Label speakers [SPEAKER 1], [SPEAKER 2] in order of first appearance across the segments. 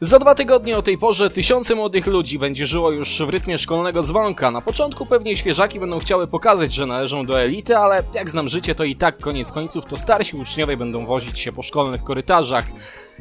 [SPEAKER 1] Za dwa tygodnie o tej porze tysiące młodych ludzi będzie żyło już w rytmie szkolnego dzwonka. Na początku pewnie świeżaki będą chciały pokazać, że należą do elity, ale jak znam życie, to i tak koniec końców to starsi uczniowie będą wozić się po szkolnych korytarzach.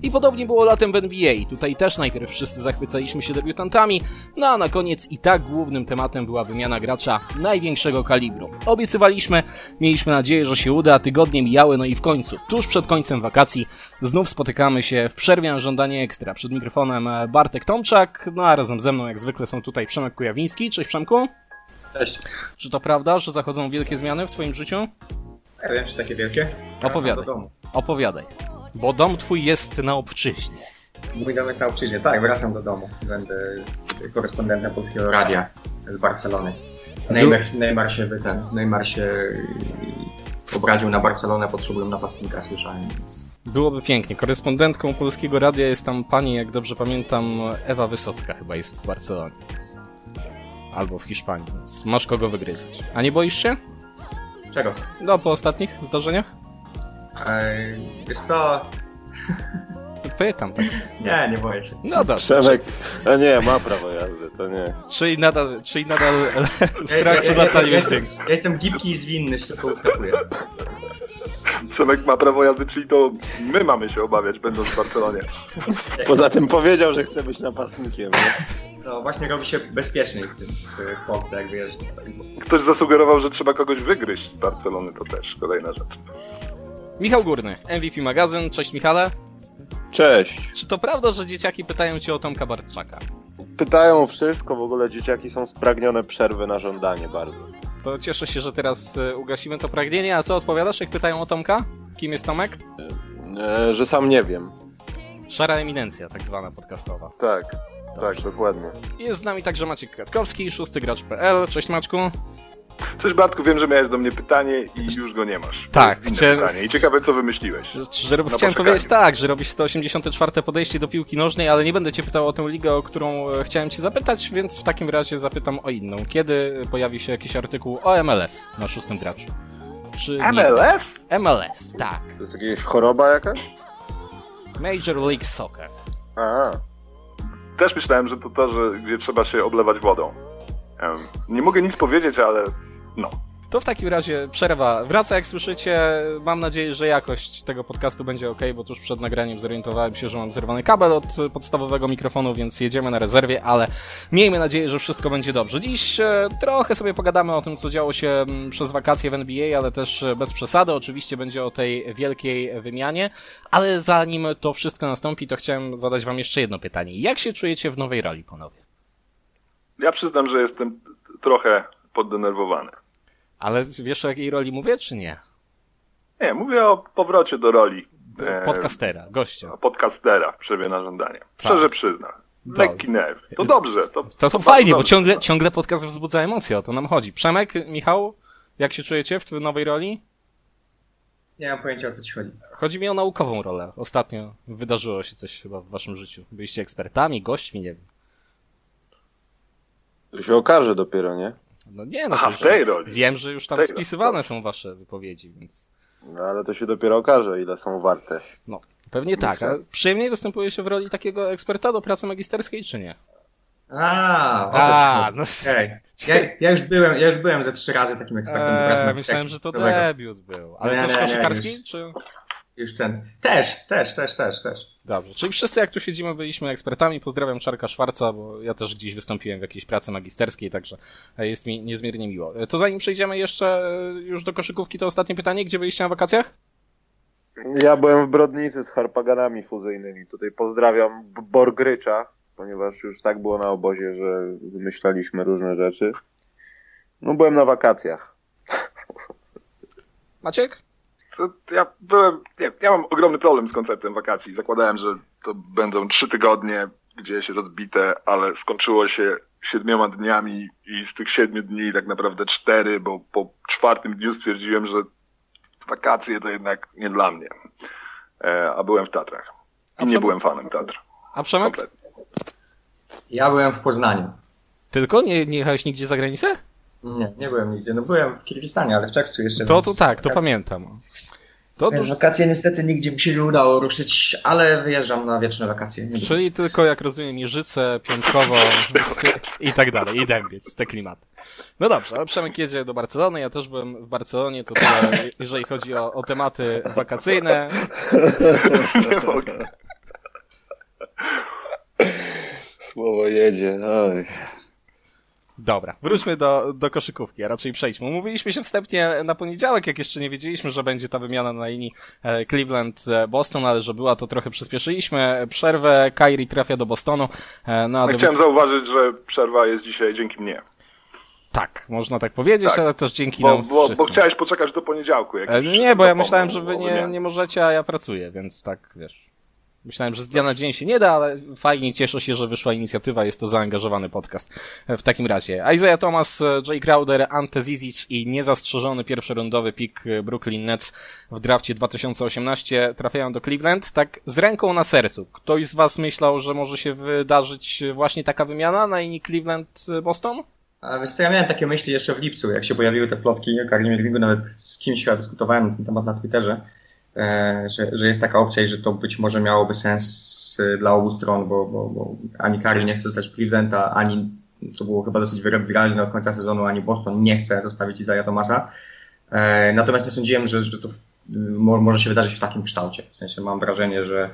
[SPEAKER 1] I podobnie było latem w NBA. Tutaj też najpierw wszyscy zachwycaliśmy się debiutantami, no a na koniec i tak głównym tematem była wymiana gracza największego kalibru. Obiecywaliśmy, mieliśmy nadzieję, że się uda, tygodnie mijały, no i w końcu, tuż przed końcem wakacji, znów spotykamy się w przerwie na żądanie ekstra. Przed mikrofonem Bartek Tomczak, no a razem ze mną jak zwykle są tutaj Przemek Kujawiński. Cześć Przemku.
[SPEAKER 2] Cześć.
[SPEAKER 1] Czy to prawda, że zachodzą wielkie zmiany w twoim życiu?
[SPEAKER 2] Ja wiem, czy takie wielkie?
[SPEAKER 1] Opowiadaj. Opowiadaj. Bo dom twój jest na obczyźnie.
[SPEAKER 2] Mój dom jest na obczyźnie. Tak, wracam do domu. Będę korespondentem Polskiego Radia z Barcelony. Neymar, Neymar się wy- ten, Neymar się obraził na Barcelonę, potrzebują napastnika, słyszałem, więc...
[SPEAKER 1] Byłoby pięknie. Korespondentką Polskiego Radia jest tam pani, jak dobrze pamiętam, Ewa Wysocka chyba jest w Barcelonie. Albo w Hiszpanii, więc masz kogo wygryzać. A nie boisz się?
[SPEAKER 2] Czego?
[SPEAKER 1] No, po ostatnich zdarzeniach?
[SPEAKER 2] Eee, wiesz co?
[SPEAKER 1] Pytam, tak.
[SPEAKER 2] Nie, nie boję się.
[SPEAKER 1] No dobrze.
[SPEAKER 3] Przemek, a nie, ma prawo jazdy, to nie.
[SPEAKER 1] Czyli nadal, czyli nadal strach
[SPEAKER 2] Ja-
[SPEAKER 1] przed lataniem
[SPEAKER 2] ja
[SPEAKER 1] jest
[SPEAKER 2] jestem-
[SPEAKER 1] większy.
[SPEAKER 2] Ja jestem gipki i zwinny, szybko uskakuję.
[SPEAKER 4] Przemek ma prawo jazdy, czyli to my mamy się obawiać, będąc w Barcelonie.
[SPEAKER 3] Poza tym powiedział, że chce być napastnikiem. Nie?
[SPEAKER 2] No właśnie robi się bezpieczniej w tym, w Polsce, jak wiesz.
[SPEAKER 4] Ktoś zasugerował, że trzeba kogoś wygryźć z Barcelony, to też kolejna rzecz.
[SPEAKER 1] Michał Górny, MVP Magazyn. Cześć Michale.
[SPEAKER 3] Cześć.
[SPEAKER 1] Czy to prawda, że dzieciaki pytają cię o Tomka Bartczaka?
[SPEAKER 3] Pytają o wszystko, w ogóle dzieciaki są spragnione przerwy na żądanie bardzo.
[SPEAKER 1] To cieszę się, że teraz e, ugasimy to pragnienie. A co odpowiadasz, jak pytają o Tomka? Kim jest Tomek?
[SPEAKER 3] E, że sam nie wiem.
[SPEAKER 1] Szara eminencja, tak zwana podcastowa.
[SPEAKER 3] Tak, tak, dokładnie.
[SPEAKER 1] Jest z nami także Maciek Kwiatkowski, szóstygracz.pl. Cześć Maczku.
[SPEAKER 4] Cześć Bartku, wiem, że miałeś do mnie pytanie i już go nie masz.
[SPEAKER 1] Tak, chciałem-
[SPEAKER 4] pytanie. I ciekawe, co wymyśliłeś.
[SPEAKER 1] Że, że,
[SPEAKER 4] Na
[SPEAKER 1] chciałem powiedzieć tak, że robisz 184 podejście do piłki nożnej, ale nie będę cię pytał o tę ligę, o którą e, chciałem cię zapytać, więc w takim razie zapytam o inną. Kiedy pojawi się jakiś artykuł o MLS na szóstym graczu? Czy nie?
[SPEAKER 4] MLS?
[SPEAKER 1] MLS, tak.
[SPEAKER 3] To jest jakaś choroba jakaś?
[SPEAKER 1] Major League Soccer.
[SPEAKER 3] A,
[SPEAKER 4] Też myślałem, że to to, że gdzie trzeba się oblewać wodą. Nie mogę nic powiedzieć, ale no.
[SPEAKER 1] To w takim razie przerwa wraca, jak słyszycie. Mam nadzieję, że jakość tego podcastu będzie ok, bo tuż przed nagraniem zorientowałem się, że mam zerwany kabel od podstawowego mikrofonu, więc jedziemy na rezerwie, ale miejmy nadzieję, że wszystko będzie dobrze. Dziś e, trochę sobie pogadamy o tym, co działo się przez wakacje w NBA, ale też e, bez przesady. Oczywiście będzie o tej wielkiej wymianie, ale zanim to wszystko nastąpi, to chciałem zadać wam jeszcze jedno pytanie. Jak się czujecie w nowej roli, panowie?
[SPEAKER 4] Ja przyznam, że jestem trochę poddenerwowany.
[SPEAKER 1] Ale wiesz o jakiej roli mówię, czy nie?
[SPEAKER 4] Nie, mówię o powrocie do roli e,
[SPEAKER 1] Podcastera, gościa.
[SPEAKER 4] podcastera w przerwie na żądanie.
[SPEAKER 1] Tak.
[SPEAKER 4] Szczerze przyznam. Lekki nerw. To dobrze. To,
[SPEAKER 1] To, to fajnie, bo
[SPEAKER 4] dobrze.
[SPEAKER 1] ciągle, ciągle podcast wzbudza emocje, o to nam chodzi. Przemek, Michał, jak się czujecie w tej nowej roli?
[SPEAKER 2] Nie mam pojęcia, o co ci chodzi.
[SPEAKER 1] Chodzi mi o naukową rolę. Ostatnio wydarzyło się coś chyba w waszym życiu. Byliście ekspertami, gośćmi, nie wiem.
[SPEAKER 3] To się okaże dopiero, nie?
[SPEAKER 1] No nie, no
[SPEAKER 4] Aha, w tej roli.
[SPEAKER 1] wiem, że już tam
[SPEAKER 4] tej roli,
[SPEAKER 1] spisywane
[SPEAKER 4] dobrze.
[SPEAKER 1] są wasze wypowiedzi, więc
[SPEAKER 3] No ale to się dopiero okaże, ile są warte.
[SPEAKER 1] no, pewnie tak. A przyjemniej występuje się w roli takiego eksperta do pracy magisterskiej, czy nie?
[SPEAKER 2] A,
[SPEAKER 1] A, no
[SPEAKER 2] Okej. Ja, ja, już byłem, ja już byłem ze trzy razy takim ekspertem do pracy
[SPEAKER 1] Eee,
[SPEAKER 2] magisterskiej.
[SPEAKER 1] myślałem, że to debiut był. Ale
[SPEAKER 2] Nie,
[SPEAKER 1] też
[SPEAKER 2] nie, nie,
[SPEAKER 1] koszykarski,
[SPEAKER 2] już.
[SPEAKER 1] czy...
[SPEAKER 2] Już ten. Też, też, też, też, też.
[SPEAKER 1] Dobrze, czyli wszyscy jak tu siedzimy byliśmy ekspertami. Pozdrawiam Czarka Szwarca, bo ja też gdzieś wystąpiłem w jakiejś pracy magisterskiej, także jest mi niezmiernie miło. E, To zanim przejdziemy jeszcze e, już do koszykówki, to ostatnie pytanie. Gdzie byliście na wakacjach?
[SPEAKER 3] Ja byłem w Brodnicy z harpaganami fuzyjnymi. Tutaj pozdrawiam Borgrycza, ponieważ już tak było na obozie, że wymyślaliśmy różne rzeczy. No byłem na wakacjach.
[SPEAKER 1] Maciek?
[SPEAKER 4] To ja byłem, nie, ja mam ogromny problem z konceptem wakacji. Zakładałem, że to będą trzy tygodnie gdzieś rozbite, ale skończyło się siedmioma dniami i z tych siedmiu dni tak naprawdę cztery, bo po czwartym dniu stwierdziłem, że wakacje to jednak nie dla mnie. E, a byłem w Tatrach.
[SPEAKER 1] A
[SPEAKER 4] I nie
[SPEAKER 1] Przemek?
[SPEAKER 4] byłem fanem Tatr.
[SPEAKER 1] A Przemek?
[SPEAKER 4] Kompletnie.
[SPEAKER 2] Ja byłem w Poznaniu.
[SPEAKER 1] Tylko? Nie, nie jechałeś nigdzie za granicę?
[SPEAKER 2] Nie, nie byłem nigdzie. No byłem w Kirgistanie, ale w czerwcu jeszcze.
[SPEAKER 1] To, to tak, to pamiętam.
[SPEAKER 5] To Wiesz, Wakacje niestety nigdzie mi się nie udało ruszyć, ale wyjeżdżam na wieczne wakacje.
[SPEAKER 1] Nie Czyli tylko, jak rozumiem, Jeżyce, Piątkowo i tak dalej, i Dębiec, te klimaty. No dobrze, ale Przemek jedzie do Barcelony, ja też byłem w Barcelonie, to tyle, jeżeli chodzi o, o tematy wakacyjne. Nie mogę.
[SPEAKER 3] Słowo jedzie, oj.
[SPEAKER 1] Dobra, wróćmy do, do koszykówki, a raczej przejdźmy. Mówiliśmy się wstępnie na poniedziałek, jak jeszcze nie wiedzieliśmy, że będzie ta wymiana na linii e, Cleveland-Boston, ale że była, to trochę przyspieszyliśmy. Przerwę, Kyrie trafia do Bostonu.
[SPEAKER 4] E, no, ja Chciałem zauważyć, że przerwa jest dzisiaj dzięki mnie.
[SPEAKER 1] Tak, można tak powiedzieć, tak. ale też dzięki
[SPEAKER 4] bo,
[SPEAKER 1] nam
[SPEAKER 4] bo, bo chciałeś poczekać do poniedziałku.
[SPEAKER 1] Jak e, nie, bo ja myślałem, że wy nie, nie możecie, a ja pracuję, więc tak, wiesz. Myślałem, że z dnia na dzień się nie da, ale fajnie, cieszę się, że wyszła inicjatywa, jest to zaangażowany podcast. W takim razie Isaiah Thomas, Jay Crowder, Ante Zizic i niezastrzeżony pierwszorundowy pik Brooklyn Nets w drafcie 2018 trafiają do Cleveland. Tak z ręką na sercu. Ktoś z was myślał, że może się wydarzyć właśnie taka wymiana na linii Cleveland-Boston?
[SPEAKER 5] A wiesz co, ja miałem takie myśli jeszcze w lipcu, jak się pojawiły te plotki o Karimie Irvingu, nawet z kimś chyba dyskutowałem na ten temat na Twitterze, E, że, że jest taka opcja i że to być może miałoby sens e, dla obu stron, bo, bo, bo ani Curry nie chce zostać Clevelanda, ani to było chyba dosyć wyraźne od końca sezonu, ani Boston nie chce zostawić Isaiah Thomasa. E, natomiast nie sądziłem, że, że to może się wydarzyć w takim kształcie. W sensie mam wrażenie, że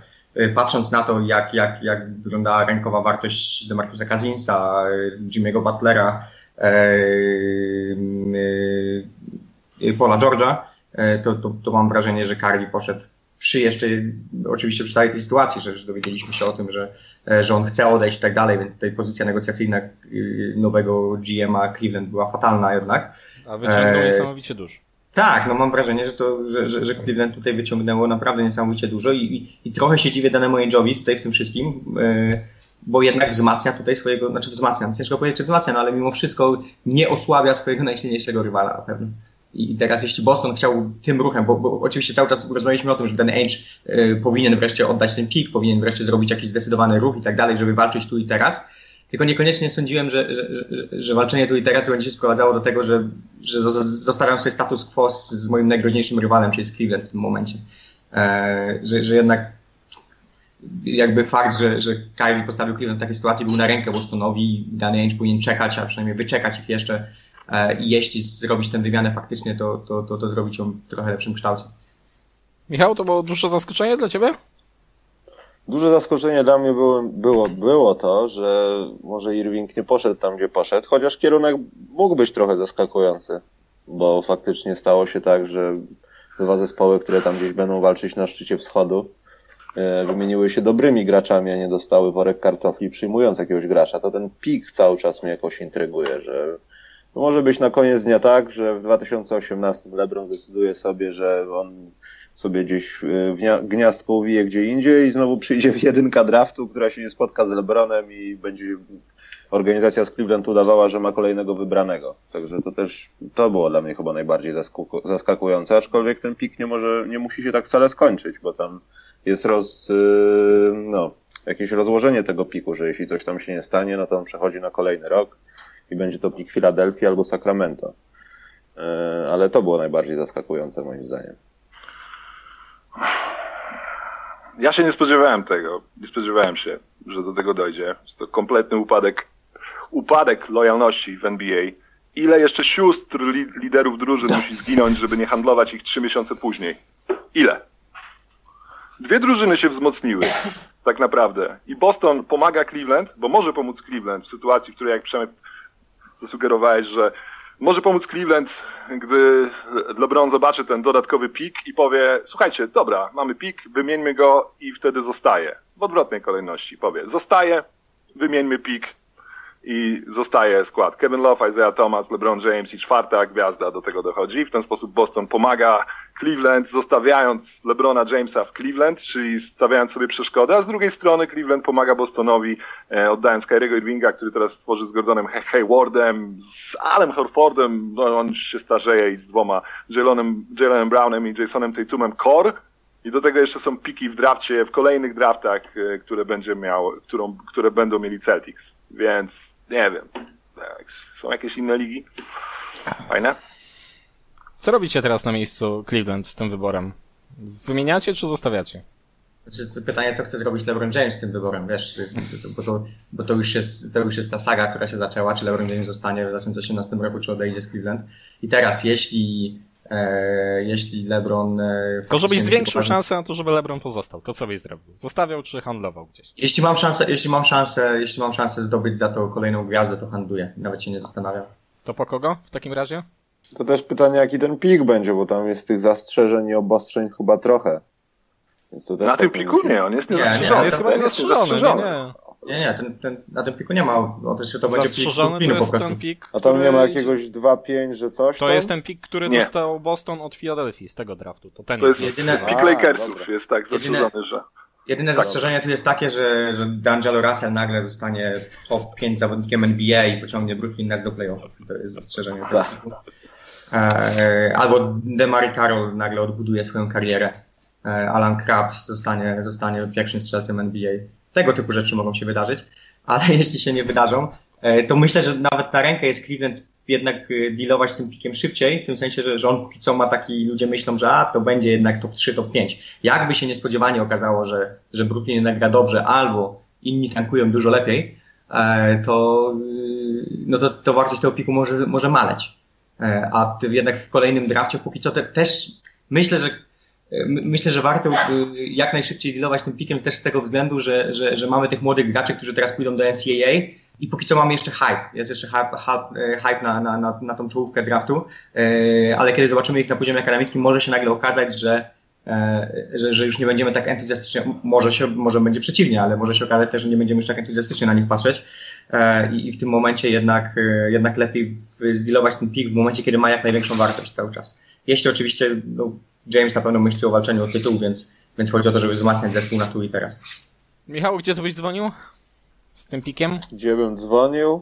[SPEAKER 5] patrząc na to, jak, jak, jak wyglądała rękowa wartość Demarcusa Kazinsa, Jimmy'ego Butlera, Paula George'a, E, to, to, to mam wrażenie, że Carly poszedł przy jeszcze, oczywiście przy całej tej sytuacji, że, że dowiedzieliśmy się o tym, że, e, że on chce odejść i tak dalej, więc tutaj pozycja negocjacyjna y, nowego GM-a Cleveland była fatalna jednak.
[SPEAKER 1] A wyciągnął e... niesamowicie dużo.
[SPEAKER 5] Tak, no mam wrażenie, że, to, że, że, że Cleveland tutaj wyciągnęło naprawdę niesamowicie dużo i, i, i trochę się dziwię danemu Ange'owi tutaj w tym wszystkim, e, bo jednak wzmacnia tutaj swojego, znaczy wzmacnia, ciężko powiedzieć, czy wzmacnia, no ale mimo wszystko nie osłabia swojego najsilniejszego rywala na pewno. I teraz jeśli Boston chciał tym ruchem, bo, bo oczywiście cały czas rozmawialiśmy o tym, że ten Age y, powinien wreszcie oddać ten pik, powinien wreszcie zrobić jakiś zdecydowany ruch i tak dalej, żeby walczyć tu i teraz. Tylko niekoniecznie sądziłem, że, że, że, że walczenie tu i teraz będzie się sprowadzało do tego, że, że zostawiam sobie status quo z, z moim najgroźniejszym rywalem, czyli z Cleveland w tym momencie. E, że, że jednak jakby fakt, że, że Kyrie postawił Cleveland w takiej sytuacji był na rękę Bostonowi i Danny Ainge powinien czekać, a przynajmniej wyczekać ich jeszcze i jeśli zrobić tę wymianę faktycznie, to, to, to, to zrobić ją w trochę lepszym kształcie.
[SPEAKER 1] Michał, to było duże zaskoczenie dla Ciebie?
[SPEAKER 3] Duże zaskoczenie dla mnie było, było, było to, że może Irving nie poszedł tam, gdzie poszedł, chociaż kierunek mógł być trochę zaskakujący, bo faktycznie stało się tak, że dwa zespoły, które tam gdzieś będą walczyć na szczycie wschodu, e, wymieniły się dobrymi graczami, a nie dostały worek kartofli przyjmując jakiegoś gracza. To ten pik cały czas mnie jakoś intryguje, że może być na koniec dnia tak, że w 2018 LeBron decyduje sobie, że on sobie gdzieś w gniazdko uwije gdzie indziej i znowu przyjdzie jedynka draftu, która się nie spotka z LeBronem i będzie organizacja z Cleveland udawała, że ma kolejnego wybranego. Także to też, to było dla mnie chyba najbardziej zaskakujące, aczkolwiek ten pik nie może, nie musi się tak wcale skończyć, bo tam jest roz, y, no, jakieś rozłożenie tego piku, że jeśli coś tam się nie stanie, no to on przechodzi na kolejny rok i będzie to pik Filadelfii albo Sacramento. E, ale to było najbardziej zaskakujące moim zdaniem.
[SPEAKER 4] Ja się nie spodziewałem tego. Nie spodziewałem się, że do tego dojdzie. Jest to kompletny upadek, upadek lojalności w NBA. Ile jeszcze sióstr li, liderów drużyn musi zginąć, żeby nie handlować ich trzy miesiące później? Ile? Dwie drużyny się wzmocniły, tak naprawdę. I Boston pomaga Cleveland, bo może pomóc Cleveland w sytuacji, w której jak Przemek zasugerowałeś, że może pomóc Cleveland, gdy LeBron zobaczy ten dodatkowy pik i powie, słuchajcie, dobra, mamy pik, wymieńmy go i wtedy zostaje. W odwrotnej kolejności powie, zostaje, wymieńmy pik, i zostaje skład. Kevin Love, Isaiah Thomas, LeBron James i czwarta gwiazda do tego dochodzi. W ten sposób Boston pomaga Cleveland, zostawiając LeBrona Jamesa w Cleveland, czyli stawiając sobie przeszkodę, a z drugiej strony Cleveland pomaga Bostonowi, e, oddając Kyriego Irvinga, który teraz tworzy z Gordonem Haywardem, z Alem Horfordem, no on się starzeje i z dwoma, Jalonem, Jalonem Brownem i Jasonem Tatumem core, i do tego jeszcze są piki w drafcie, w kolejnych draftach, e, które będzie miał, którą, które będą mieli Celtics. Więc nie wiem. Są jakieś inne ligi? Fajne?
[SPEAKER 1] Co robicie teraz na miejscu Cleveland z tym wyborem? Wymieniacie czy zostawiacie?
[SPEAKER 5] Znaczy, pytanie, co chce zrobić LeBron James z tym wyborem, wiesz, bo to, bo to, już jest, to już jest ta saga, która się zaczęła, czy LeBron James zostanie w 2018 roku, czy odejdzie z Cleveland. I teraz, jeśli, e, jeśli LeBron... E,
[SPEAKER 1] to żebyś zwiększył szansę na to, żeby LeBron pozostał, to co byś zrobił? Zostawiał czy handlował gdzieś?
[SPEAKER 5] Jeśli mam szansę, jeśli mam szansę, jeśli mam szansę zdobyć za to kolejną gwiazdę, to handluję. Nawet się nie zastanawiam.
[SPEAKER 1] To po kogo w takim razie?
[SPEAKER 3] To też pytanie, jaki ten pik będzie, bo tam jest tych zastrzeżeń i obostrzeń chyba trochę.
[SPEAKER 4] na tym piku musi... nie, on jest nie, nie,
[SPEAKER 1] nie, on jest chyba zastrzeżony, nie, nie.
[SPEAKER 5] Nie, nie, ten, ten, na tym piku nie ma, o to się to
[SPEAKER 1] będzie pik, to jest ten pik,
[SPEAKER 3] A tam nie ma jakiegoś 2-5, że coś
[SPEAKER 1] To
[SPEAKER 3] tam?
[SPEAKER 1] jest ten pik, który nie. dostał Boston od Philadelphia z tego draftu, to ten
[SPEAKER 4] to jest. jedyne... pik Lakersów jest tak zastrzeżony, że...
[SPEAKER 5] Jedyne tak. zastrzeżenie tu jest takie, że, że D'Angelo Russell nagle zostanie top 5 zawodnikiem NBA i pociągnie Brooklyn Nets do playoffów. To jest zastrzeżenie. Tak. E, albo Demary Carroll nagle odbuduje swoją karierę. E, Alan Krabs zostanie, zostanie pierwszym strzelcem NBA. Tego typu rzeczy mogą się wydarzyć, ale jeśli się nie wydarzą, e, to myślę, że nawet na rękę jest Cleveland jednak dealować tym pikiem szybciej, w tym sensie, że, że on póki co ma taki, ludzie myślą, że a, to będzie jednak top 3, top 5. Jakby się niespodziewanie okazało, że, że Brooklyn jednak gra dobrze, albo inni tankują dużo lepiej, to, no to, to wartość tego piku może, może maleć. E, a jednak w kolejnym drafcie póki co te, też myślę, że e, Myślę, że warto e, jak najszybciej dealować tym pikiem też z tego względu, że, że, że mamy tych młodych graczy, którzy teraz pójdą do NCAA i póki co mamy jeszcze hype. Jest jeszcze hype, hype, hype na, na, na, na tą czołówkę draftu, ale kiedy zobaczymy ich na poziomie akademickim, może się nagle okazać, że, że, że już nie będziemy tak entuzjastycznie, może, się, może będzie przeciwnie, ale może się okazać też, że nie będziemy już tak entuzjastycznie na nich patrzeć. E, i, w tym momencie jednak, e, jednak lepiej zdealować ten pik w momencie, kiedy ma jak największą wartość cały czas. Jeśli oczywiście no, James na pewno myśli o walczeniu o tytuł, więc, więc chodzi o to, żeby wzmacniać zespół na tu i teraz.
[SPEAKER 1] Michał, gdzie to byś dzwonił? Z tym pikiem?
[SPEAKER 3] Gdzie bym dzwonił?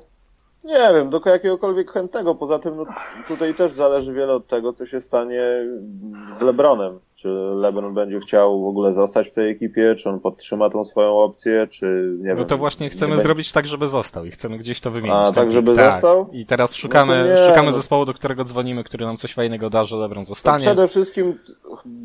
[SPEAKER 3] Nie wiem, do jakiegokolwiek chętnego. Poza tym no, tutaj też zależy wiele od tego, co się stanie z Lebronem. Czy LeBron będzie chciał w ogóle zostać w tej ekipie, czy on podtrzyma tą swoją opcję, czy nie no wiem.
[SPEAKER 1] No to właśnie chcemy zrobić tak, żeby został i chcemy gdzieś to wymienić.
[SPEAKER 3] A, tak, żeby tak. został?
[SPEAKER 1] I teraz szukamy, no nie, szukamy no... zespołu, do którego dzwonimy, który nam coś fajnego da, że LeBron zostanie.
[SPEAKER 3] przede wszystkim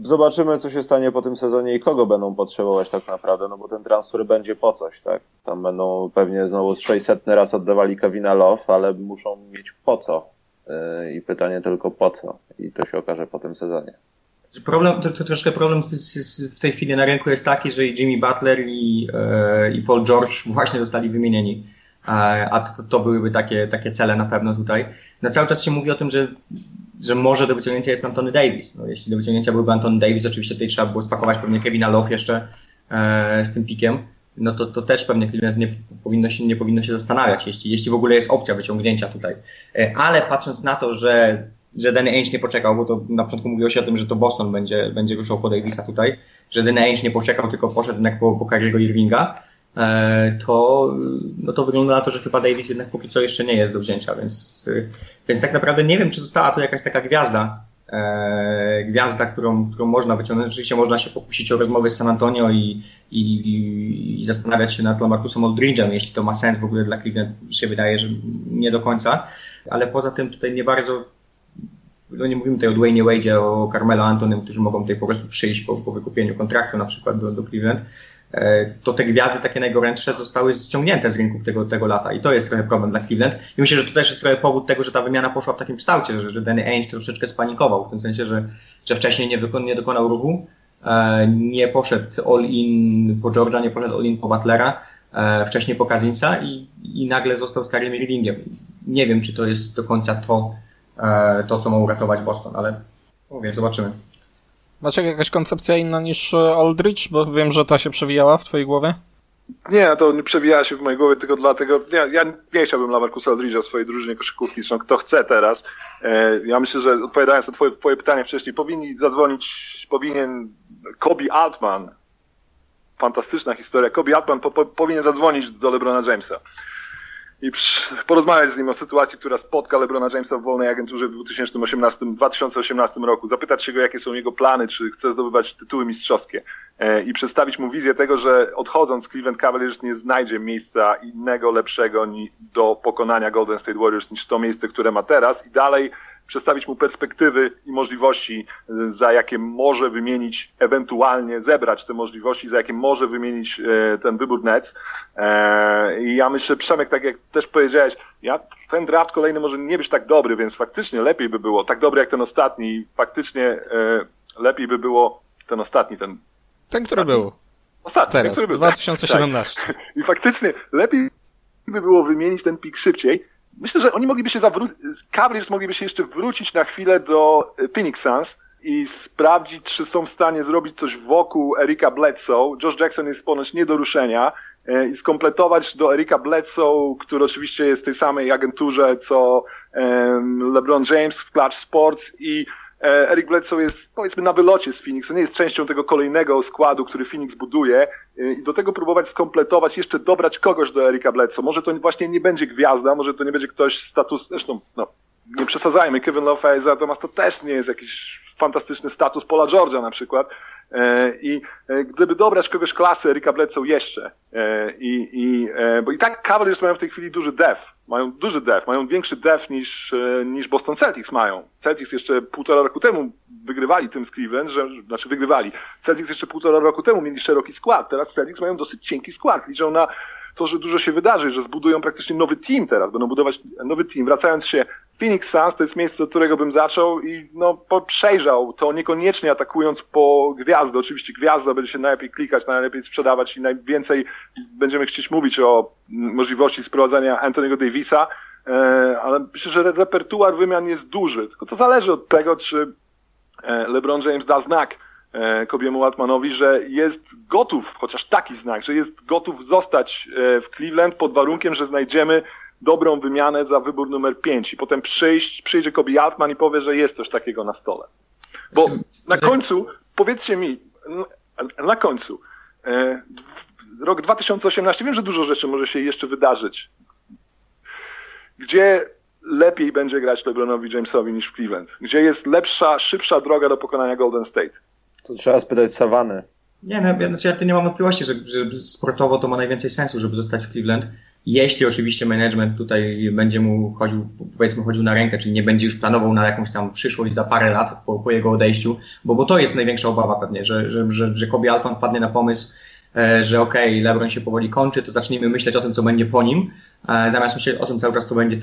[SPEAKER 3] zobaczymy, co się stanie po tym sezonie i kogo będą potrzebować tak naprawdę, no bo ten transfer będzie po coś, tak? Tam będą pewnie znowu 600 raz oddawali Kevina Ale muszą mieć po co. Yy, I pytanie tylko po co. I to się okaże po tym sezonie.
[SPEAKER 5] Problem, to, to troszkę problem w tej chwili na rynku jest taki, że Jimmy Butler i, e, i Paul George właśnie zostali wymienieni. A to, to byłyby takie, takie cele na pewno tutaj. No cały czas się mówi o tym, że, że może do wyciągnięcia jest Antony Davis. No, jeśli do wyciągnięcia byłby Antony Davis, oczywiście tutaj trzeba było spakować pewnie Kevina Love jeszcze e, z tym pikiem no to, to też pewnie klient nie powinno, się, nie powinno się zastanawiać, jeśli, jeśli w ogóle jest opcja wyciągnięcia tutaj. E, ale patrząc na to, że, że Danny Ainge nie poczekał, bo to na początku mówiło się o tym, że to Boston będzie, będzie ruszał po Davisa tutaj, że Danny Ainge nie poczekał, tylko poszedł jednak po, po Kyriego Irvinga, e, to, no to wygląda na to, że chyba Davis jednak póki co jeszcze nie jest do wzięcia, więc, więc tak naprawdę nie wiem, czy została tu jakaś taka gwiazda, e, gwiazda, którą, którą można wyciągnąć. Oczywiście można się pokusić o rozmowy z San Antonio i, i, i zastanawiać się nad Lamarcusem Aldridge'em, jeśli to ma sens w ogóle dla Cleveland, się wydaje, że nie do końca, ale poza tym tutaj nie bardzo no nie mówimy tutaj o Dwayne Wade'ie, o Carmelo Antonym, którzy mogą tutaj po prostu przyjść po, po wykupieniu kontraktu na przykład do, do Cleveland, to te gwiazdy takie najgorętsze zostały ściągnięte z rynku tego, tego lata i to jest trochę problem dla Cleveland. I myślę, że to też jest trochę powód tego, że ta wymiana poszła w takim kształcie, że, że Danny Ainge troszeczkę spanikował, w tym sensie, że, że wcześniej nie, wykon, nie dokonał ruchu, e, nie poszedł all in po Georgia, nie poszedł all in po Butlera, e, wcześniej po Kazinsa i, i nagle został z Kariem Irvingiem. Nie wiem, czy to jest do końca to, to co ma uratować Boston, ale mówię, zobaczymy.
[SPEAKER 1] Macie jakaś koncepcja inna niż e, Aldrich? Bo wiem, że ta się przewijała w twojej głowie.
[SPEAKER 4] Nie, to nie przewijała się w mojej głowie tylko dlatego, nie, ja nie chciałbym Lamarcusa Aldridge'a w swojej drużynie koszykówki, zresztą kto chce teraz. E, ja myślę, że odpowiadając na twoje, twoje pytanie wcześniej, powinni zadzwonić, powinien Kobe Altman, fantastyczna historia, Kobe Altman po, po, powinien zadzwonić do LeBrona Jamesa i porozmawiać z nim o sytuacji, która spotka LeBrona Jamesa w wolnej agenturze w 2018, 2018 roku, zapytać się go, jakie są jego plany, czy chce zdobywać tytuły mistrzowskie e, i przedstawić mu wizję tego, że odchodząc Cleveland Cavaliers nie znajdzie miejsca innego, lepszego do pokonania Golden State Warriors niż to miejsce, które ma teraz. I dalej przedstawić mu perspektywy i możliwości, za jakie może wymienić, ewentualnie zebrać te możliwości, za jakie może wymienić ten wybór Nets. I ja myślę, Przemek, tak jak też powiedziałeś, ja, ten draft kolejny może nie być tak dobry, więc faktycznie lepiej by było, tak dobry jak ten ostatni, faktycznie lepiej by było ten ostatni, ten...
[SPEAKER 1] Ten, który był.
[SPEAKER 4] Ostatni,
[SPEAKER 1] Teraz,
[SPEAKER 4] który był.
[SPEAKER 1] 2017.
[SPEAKER 4] Tak. I faktycznie lepiej by było wymienić ten pik szybciej. Myślę, że oni mogliby się zawrócić, Cavaliers mogliby się jeszcze wrócić na chwilę do Phoenix Suns i sprawdzić, czy są w stanie zrobić coś wokół Erika Bledsoe. Josh Jackson jest ponoć nie do ruszenia e, i skompletować do Erika Bledsoe, który oczywiście jest w tej samej agenturze co LeBron James w Clutch Sports i E, Eric Bledsoe jest powiedzmy na wylocie z Phoenix, nie jest częścią tego kolejnego składu, który Phoenix buduje e, i do tego próbować skompletować, jeszcze dobrać kogoś do Erika Bledsoe. Może to właśnie nie będzie gwiazda, może to nie będzie ktoś status, zresztą no, nie przesadzajmy, Kevin Love natomiast to też nie jest jakiś fantastyczny status Paula George'a na przykład. E, I gdyby dobrać kogoś klasy Erika Bledsoe jeszcze, i, i, bo i tak Cavaliers mają w tej chwili duży def, mają duży def, mają większy def niż, e, niż Boston Celtics mają. Celtics jeszcze półtora roku temu wygrywali tym z Cleveland, że, znaczy wygrywali. Celtics jeszcze półtora roku temu mieli szeroki skład, teraz Celtics mają dosyć cienki skład. Liczą na to, że dużo się wydarzy, że zbudują praktycznie nowy team teraz, będą budować nowy team. Wracając się, Phoenix Suns to jest miejsce, od którego bym zaczął i no przejrzał to niekoniecznie atakując po gwiazdę. Oczywiście gwiazda będzie się najlepiej klikać, najlepiej sprzedawać i najwięcej będziemy chcieć mówić o możliwości sprowadzenia Anthony'ego Davisa, e, ale myślę, że repertuar wymian jest duży, tylko to zależy od tego, czy e, LeBron James da znak Kobiemu Altmanowi, że jest gotów, chociaż taki znak, że jest gotów zostać e, w Cleveland pod warunkiem, że znajdziemy dobrą wymianę za wybór numer 5 i potem przyjść, przyjdzie Kobi Altman i powie, że jest coś takiego na stole. Bo na końcu, powiedzcie mi, na końcu, e, rok 2018, wiem, że dużo rzeczy może się jeszcze wydarzyć. Gdzie lepiej będzie grać LeBronowi Jamesowi niż w Cleveland? Gdzie jest lepsza, szybsza droga do pokonania Golden State?
[SPEAKER 3] To trzeba spytać Sawanę.
[SPEAKER 5] Nie, no, ja, znaczy ja tu nie mam wątpliwości, że, że sportowo to ma najwięcej sensu, żeby zostać w Cleveland. Jeśli oczywiście management tutaj będzie mu chodził, powiedzmy, chodził na rękę, czyli nie będzie już planował na jakąś tam przyszłość za parę lat po, po jego odejściu, bo, bo to jest największa obawa pewnie, że, że, że, że Kobe Altman wpadnie na pomysł, e, że okej, okay, LeBron się powoli kończy, to zacznijmy myśleć o tym, co będzie po nim, e, zamiast myśleć o tym cały czas, co będzie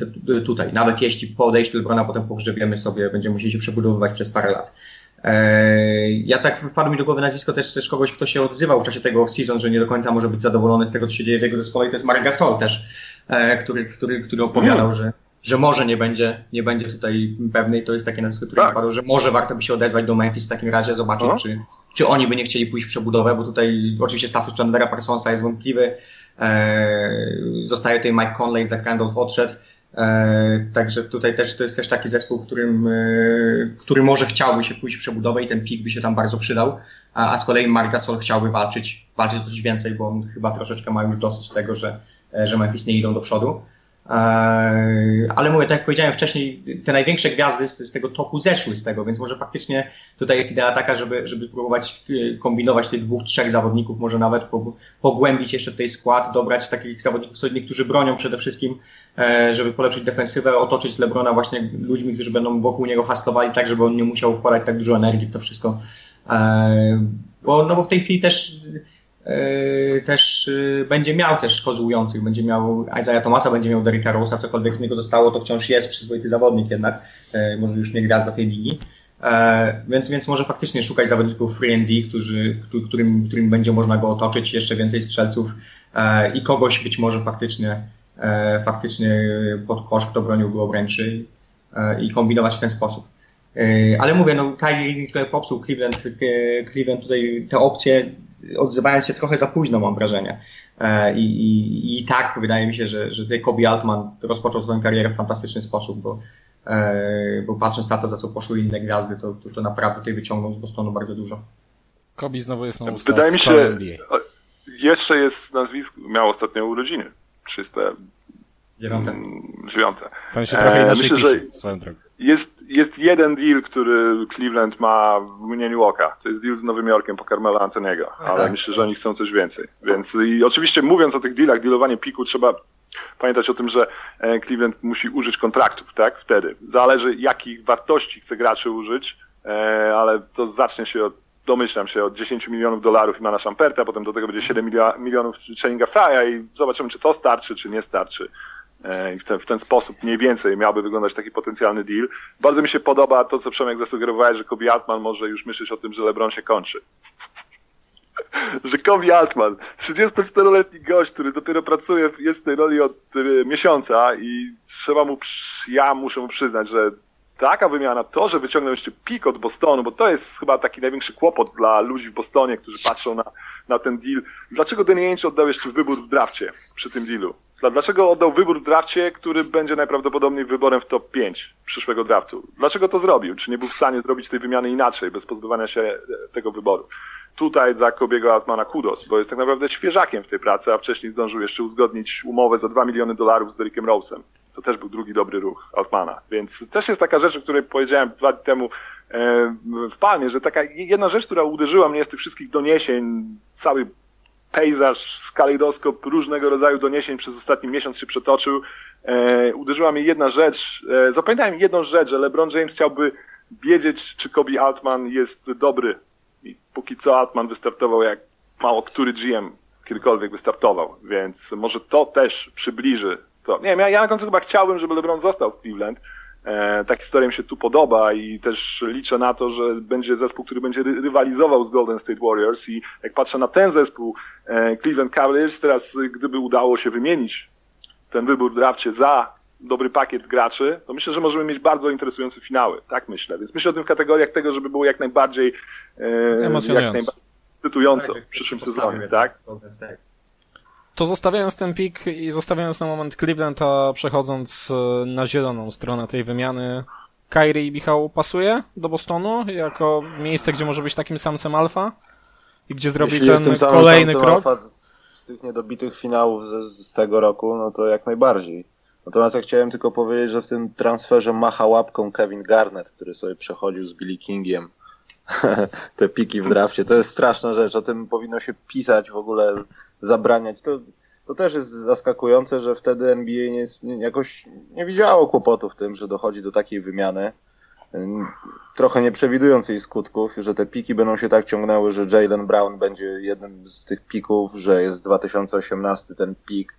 [SPEAKER 5] tutaj. Nawet jeśli po odejściu LeBrona potem pogrzebiemy sobie, będziemy musieli się przebudowywać przez parę lat. E, ja tak wpadło mi do głowy nazwisko też, też kogoś, kto się odzywał w czasie tego off-season, że nie do końca może być zadowolony z tego, co się dzieje w jego zespole i to jest Mark Gasol też, e, który, który, który opowiadał, mm. że, że może nie będzie, nie będzie tutaj pewny i to jest takie nazwisko, które tak. padło, że może warto by się odezwać do Memphis w takim razie, zobaczyć, no. czy, czy oni by nie chcieli pójść w przebudowę, bo tutaj oczywiście status Chandlera Parsonsa jest wątpliwy. E, zostaje tutaj Mike Conley, Zach Randolph odszedł. E, także tutaj też to jest też taki zespół, którym, e, który może chciałby się pójść w przebudowę i ten pik by się tam bardzo przydał, a, a z kolei Mark Gasol chciałby walczyć, walczyć coś więcej, bo on chyba troszeczkę ma już dosyć tego, że, e, że Memphis nie idą do przodu. Eee, ale mówię, tak jak powiedziałem wcześniej, te największe gwiazdy z, tego topu zeszły z tego, więc może faktycznie tutaj jest idea taka, żeby, żeby próbować e, kombinować tych dwóch, trzech zawodników, może nawet pogłębić jeszcze tej skład, dobrać takich zawodników solidnych, którzy bronią przede wszystkim, e, żeby polepszyć defensywę, otoczyć Lebrona właśnie ludźmi, którzy będą wokół niego hastowali tak, żeby on nie musiał wkładać tak dużo energii w to wszystko. Eee, bo, no bo w tej chwili też E, też e, będzie miał też kozłujących, będzie miał Isaiah Thomasa, będzie miał Derricka Rose'a, cokolwiek z niego zostało, to wciąż jest przyzwoity zawodnik jednak, e, może już nie gwiazda tej ligi. Więc, więc może faktycznie szukać zawodników free and którzy, którym, którym będzie można go otoczyć, jeszcze więcej strzelców i kogoś być może faktycznie, faktycznie pod kosz, kto bronił go obręczy i kombinować w ten sposób. Ale mówię, no Kyrie popsuł Cleveland, Cleveland tutaj te opcje odzywając się trochę za późno, mam wrażenie. E, I, i, i tak wydaje mi się, że, że tutaj Kobe Altman rozpoczął swoją karierę w fantastyczny sposób, bo, e, bo patrząc na to, za co poszły inne gwiazdy, to, to, to naprawdę tutaj wyciągnął z Bostonu bardzo dużo.
[SPEAKER 1] Kobe znowu jest na
[SPEAKER 4] ustach Wydaje mi się, jeszcze jest nazwisko, miał ostatnio urodziny. 300
[SPEAKER 5] Dziewiąte.
[SPEAKER 1] Dziewiąte. To się trochę inaczej Myślę, pisze, swoją drogą.
[SPEAKER 4] Jest, jest jeden deal, który Cleveland ma w mgnieniu oka. To jest deal z Nowym Jorkiem po Carmela Antoniego, ale tak. myślę, że oni chcą coś więcej. Więc i oczywiście mówiąc o tych dealach, dealowanie piku trzeba pamiętać o tym, że e, Cleveland musi użyć kontraktów, tak? Wtedy. Zależy jakich wartości chce graczy użyć, e, ale to zacznie się od, domyślam się, od 10 milionów dolarów Imana Szamperta, potem do tego będzie 7 milionów Channinga Frya i zobaczymy, czy to starczy, czy nie starczy. E, w ten, w ten sposób mniej więcej miałby wyglądać taki potencjalny deal. Bardzo mi się podoba to, co Przemek zasugerowałeś, że Kobe Altman może już myśleć o tym, że LeBron się kończy. że Kobe Altman, 34-letni gość, który dopiero pracuje, jest w tej roli od y, miesiąca i trzeba mu, ja muszę mu przyznać, że taka wymiana, to, że wyciągnął jeszcze pik od Bostonu, bo to jest chyba taki największy kłopot dla ludzi w Bostonie, którzy patrzą na, na ten deal. Dlaczego Danny Ainge oddał jeszcze wybór w drafcie przy tym dealu? Dlaczego oddał wybór w drafcie, który będzie najprawdopodobniej wyborem w top 5 przyszłego draftu? Dlaczego to zrobił? Czy nie był w stanie zrobić tej wymiany inaczej, bez pozbywania się e, tego wyboru? Tutaj dla Kobiego Altmana kudos, bo jest tak naprawdę świeżakiem w tej pracy, a wcześniej zdążył jeszcze uzgodnić umowę za 2 miliony dolarów z Derekiem Rose'em. To też był drugi dobry ruch Altmana. Więc też jest taka rzecz, o której powiedziałem dwa dni temu e, w Palmie, że taka jedna rzecz, która uderzyła mnie z tych wszystkich doniesień, cały pejzaż, kalejdoskop różnego rodzaju doniesień przez ostatni miesiąc się przetoczył. E, uderzyła mnie jedna rzecz, e, zapamiętałem jedną rzecz, że LeBron James chciałby wiedzieć, czy Kobe Altman jest dobry. I póki co Altman wystartował jak mało który GM kiedykolwiek wystartował, więc może to też przybliży to. Nie wiem, ja, ja na końcu chyba chciałbym, żeby LeBron został w Cleveland, ta historia mi się tu podoba i też liczę na to, że będzie zespół, który będzie rywalizował z Golden State Warriors i jak patrzę na ten zespół e, Cleveland Cavaliers, teraz gdyby udało się wymienić ten wybór w drafcie za dobry pakiet graczy, to myślę, że możemy mieć bardzo interesujące finały, tak myślę. Więc myślę o tym w kategoriach tego, żeby było jak najbardziej
[SPEAKER 1] e, emocjonujące, jak najbardziej
[SPEAKER 4] w przyszłym sezonie, tak? Golden State.
[SPEAKER 1] To zostawiając ten pik i zostawiając na moment Cleveland, a przechodząc e, na zieloną stronę tej wymiany, Kyrie i Michał pasuje do Bostonu jako miejsce, gdzie może być takim samcem alfa i gdzie zrobi Jeśli ten kolejny krok?
[SPEAKER 3] z tych niedobitych finałów z, z tego roku, no to jak najbardziej. Natomiast ja chciałem tylko powiedzieć, że w tym transferze macha łapką Kevin Garnett, który sobie przechodził z Billy Kingiem te piki w drafcie. To jest straszna rzecz. O tym powinno się pisać w ogóle zabraniać. To, to też jest zaskakujące, że wtedy NBA nie, jakoś nie widziało kłopotu w tym, że dochodzi do takiej wymiany. Trochę nie przewidując jej skutków, że te piki będą się tak ciągnęły, że Jalen Brown będzie jednym z tych pików, że jest 2018 ten pik.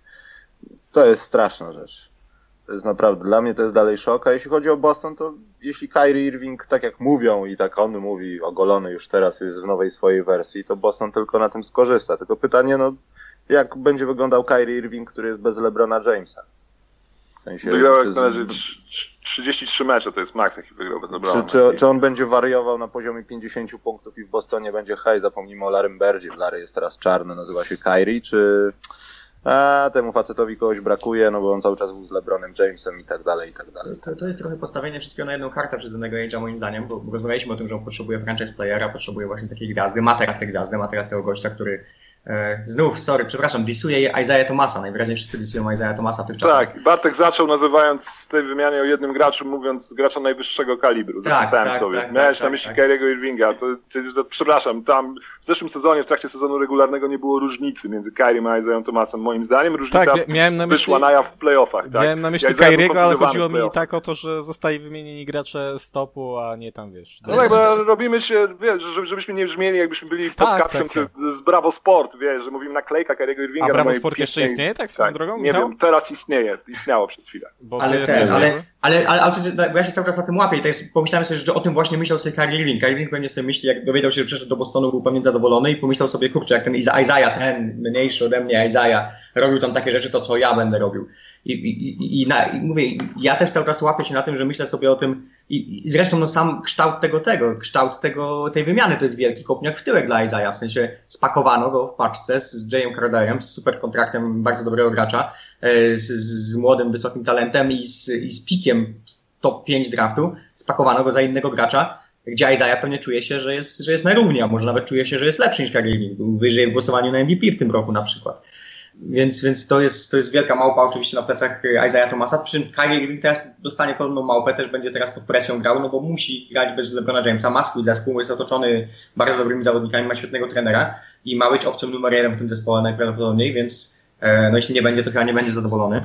[SPEAKER 3] To jest straszna rzecz. To jest naprawdę, dla mnie to jest dalej szok. A jeśli chodzi o Boston, to jeśli Kyrie Irving, tak jak mówią i tak on mówi, ogolony już teraz jest w nowej swojej wersji, to Boston tylko na tym skorzysta. Tylko pytanie, no jak będzie wyglądał Kyrie Irving, który jest bez LeBrona Jamesa.
[SPEAKER 4] W sensie, Wygrał jak należy 33 mecze, to jest maks, jaki wygrał bez LeBrona.
[SPEAKER 3] Czy, czy, czy, on będzie wariował na poziomie 50 punktów i w Bostonie będzie hej, zapomnijmy o Larrym Berdzie, Larry jest teraz czarny, nazywa się Kyrie, czy a temu facetowi kogoś brakuje, no bo on cały czas był z LeBronem Jamesem i tak dalej, i tak dalej.
[SPEAKER 5] To, to jest trochę postawienie wszystkiego na jedną kartę przez danego Age'a moim zdaniem, bo, rozmawialiśmy o tym, że on potrzebuje franchise playera, potrzebuje właśnie takiej gwiazdy, ma teraz tę gwiazdę, ma teraz tego gościa, który znów, sorry, przepraszam, disuje Isaiah Thomasa. Najwyraźniej wszyscy disują Isaiah Thomasa w tych czasach.
[SPEAKER 4] Tak, Bartek zaczął nazywając w tej wymianie o jednym graczu, mówiąc gracza najwyższego kalibru. Tak, tak, sobie. Tak, Miałeś tak, na myśli tak, Kyriego Irvinga. To, to, to, przepraszam, tam w zeszłym sezonie, w trakcie sezonu regularnego nie było różnicy między Kyriem a Isaiah Thomasem. Moim zdaniem różnica tak, miałem na myśli, wyszła na jaw w playoffach. Tak?
[SPEAKER 1] Miałem na myśli Kyriego, ale chodziło mi tak o to, że zostali wymienieni gracze z topu, a nie tam, wiesz.
[SPEAKER 4] No tak, bo robimy się, wiesz, żebyśmy nie brzmieli, jakbyśmy byli tak, podcastem tak, tak. z Bravo Sport, wiesz, że mówimy na naklejka Kariego Irvinga.
[SPEAKER 1] A Bravo Sport jeszcze istnieje, tak swoją tak, drogą,
[SPEAKER 4] Nie wiem, teraz istnieje, istniało przez chwilę.
[SPEAKER 5] Bo ale, ten, ale, ale, ale, ale, bo ja się cały czas na tym łapię i to jest, pomyślałem sobie, że o tym właśnie myślał sobie Kyrie Irving. Kyrie Irving pewnie sobie myśli, jak dowiedział się, że przyszedł do Bostonu, był pewnie zadowolony i pomyślał sobie, kurczę, jak ten Isaiah, ten mniejszy ode mnie Isaiah, robił tam takie rzeczy, to co ja będę robił. I, i, i, na, i mówię, ja też cały czas łapię się na tym, że myślę sobie o tym i, i zresztą no sam kształt tego, tego, kształt tego, tej wymiany to jest wielki kopniak w tyłek dla Isaiah, w sensie spakowano go w paczce z, Jayem Cardayem, z super kontraktem bardzo dobrego gracza, z, z młodym, wysokim talentem i z, i z pikiem top 5 draftu, spakowano go za innego gracza, gdzie Isaiah pewnie czuje się, że jest, że jest na równi, a może nawet czuje się, że jest lepszy niż Kyrie był wyżej w głosowaniu na MVP w tym roku na przykład. Więc, więc to, jest, to jest wielka małpa oczywiście na plecach Isaiah Thomasa, przy czym Kyrie Irving teraz dostanie podobną małpę, też będzie teraz pod presją grał, no bo musi grać bez LeBrona Jamesa, ma swój zespół, jest otoczony bardzo dobrymi zawodnikami, ma świetnego trenera i ma być opcją numer jeden w tym zespole najprawdopodobniej, więc E, no jeśli nie będzie, to chyba nie będzie zadowolony.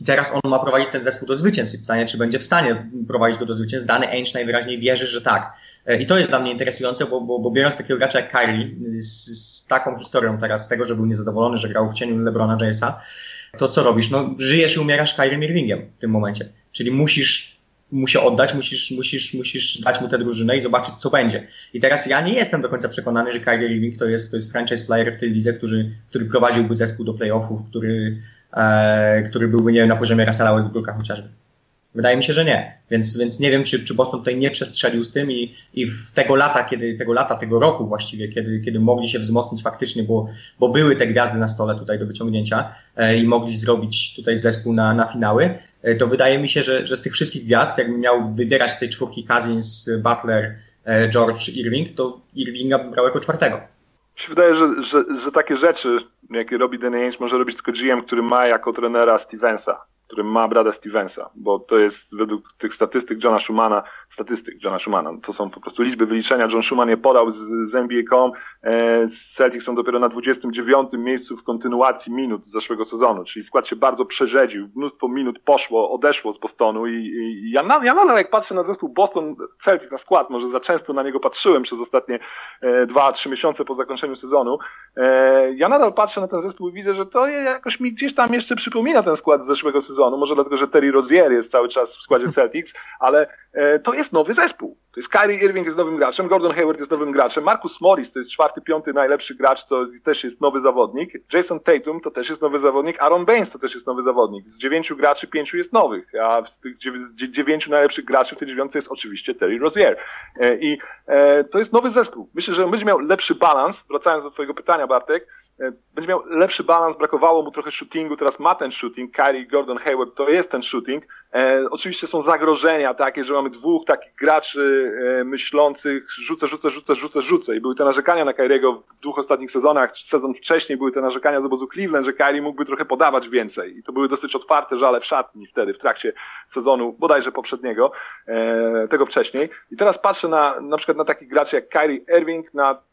[SPEAKER 5] I teraz on ma prowadzić ten zespół do zwycięstw. Pytanie, czy będzie w stanie prowadzić go do zwycięstw. Dany Ainge najwyraźniej wierzy, że tak. E, I to jest dla mnie interesujące, bo, bo, bo biorąc takiego gracza jak Kyrie z, z, taką historią teraz, z tego, że był niezadowolony, że grał w cieniu LeBrona Jamesa, to co robisz? No żyjesz i umierasz Kyrie Irvingiem w tym momencie. Czyli musisz mu się oddać, musisz, musisz, musisz dać mu tę drużynę i zobaczyć, co będzie. I teraz ja nie jestem do końca przekonany, że Kyrie Irving to jest, to jest franchise player w tej lidze, który, który prowadziłby zespół do playoffów, który, e, który byłby, nie wiem, na poziomie Russella Westbrooka chociażby. Wydaje mi się, że nie. Więc, więc nie wiem, czy, czy Boston tutaj nie przestrzelił z tym i, i w tego lata, kiedy, tego lata, tego roku właściwie, kiedy, kiedy mogli się wzmocnić faktycznie, bo, bo były te gwiazdy na stole tutaj do wyciągnięcia e, i mogli zrobić tutaj zespół na, na finały, e, to wydaje mi się, że, że z tych wszystkich gwiazd, jakbym miał wybierać z tej czwórki Cousins, Butler, e, George, Irving, to Irvinga bym brał jako czwartego.
[SPEAKER 4] Mi się wydaje, że, że, że takie rzeczy, jakie robi Danny Ainge, może robić tylko GM, który ma jako trenera Stevensa który ma Brada Stevensa, bo to jest według tych statystyk Johna Schumana, statystyk Johna Schumana, to są po prostu liczby wyliczenia, John Schuman je podał z, z NBA.com, e, Celtics są dopiero na 29 miejscu w kontynuacji minut z zeszłego sezonu, czyli skład się bardzo przerzedził, mnóstwo minut poszło, odeszło z Bostonu i, i ja, na, ja nadal jak patrzę na zespół Boston Celtics, na skład, może za często na niego patrzyłem przez ostatnie e, 2-3 miesiące po zakończeniu sezonu, e, ja nadal patrzę na ten zespół i widzę, że to jakoś mi gdzieś tam jeszcze przypomina ten skład z zeszłego sezonu, sezonu, może dlatego, że Terry Rozier jest cały czas w składzie Celtics, ale e, to jest nowy zespół. To jest Kyrie Irving jest nowym graczem, Gordon Hayward jest nowym graczem, Marcus Morris to jest czwarty, piąty najlepszy gracz, to też jest nowy zawodnik, Jason Tatum to też jest nowy zawodnik, Aaron Baines to też jest nowy zawodnik. Z dziewięciu graczy pięciu jest nowych, a z tych dziewięciu najlepszych graczy w tej dziewiątce jest oczywiście Terry Rozier. E, I e, to jest nowy zespół. Myślę, że będzie miał lepszy balans, wracając do twojego pytania Bartek, będzie miał lepszy balans, brakowało mu trochę shootingu, teraz ma ten shooting, Kyrie, Gordon Hayward to jest ten shooting. E, oczywiście są zagrożenia takie, że mamy dwóch takich graczy e, myślących, rzucę, rzucę, rzucę, rzucę, rzucę. I były te narzekania na Kyriego w dwóch ostatnich sezonach, sezon wcześniej były te narzekania z obozu Cleveland, że Kyrie mógłby trochę podawać więcej. I to były dosyć otwarte żale w szatni wtedy, w trakcie sezonu, bodajże poprzedniego, e, tego wcześniej. I teraz patrzę na, na przykład na takich graczy jak Kyrie Irving, na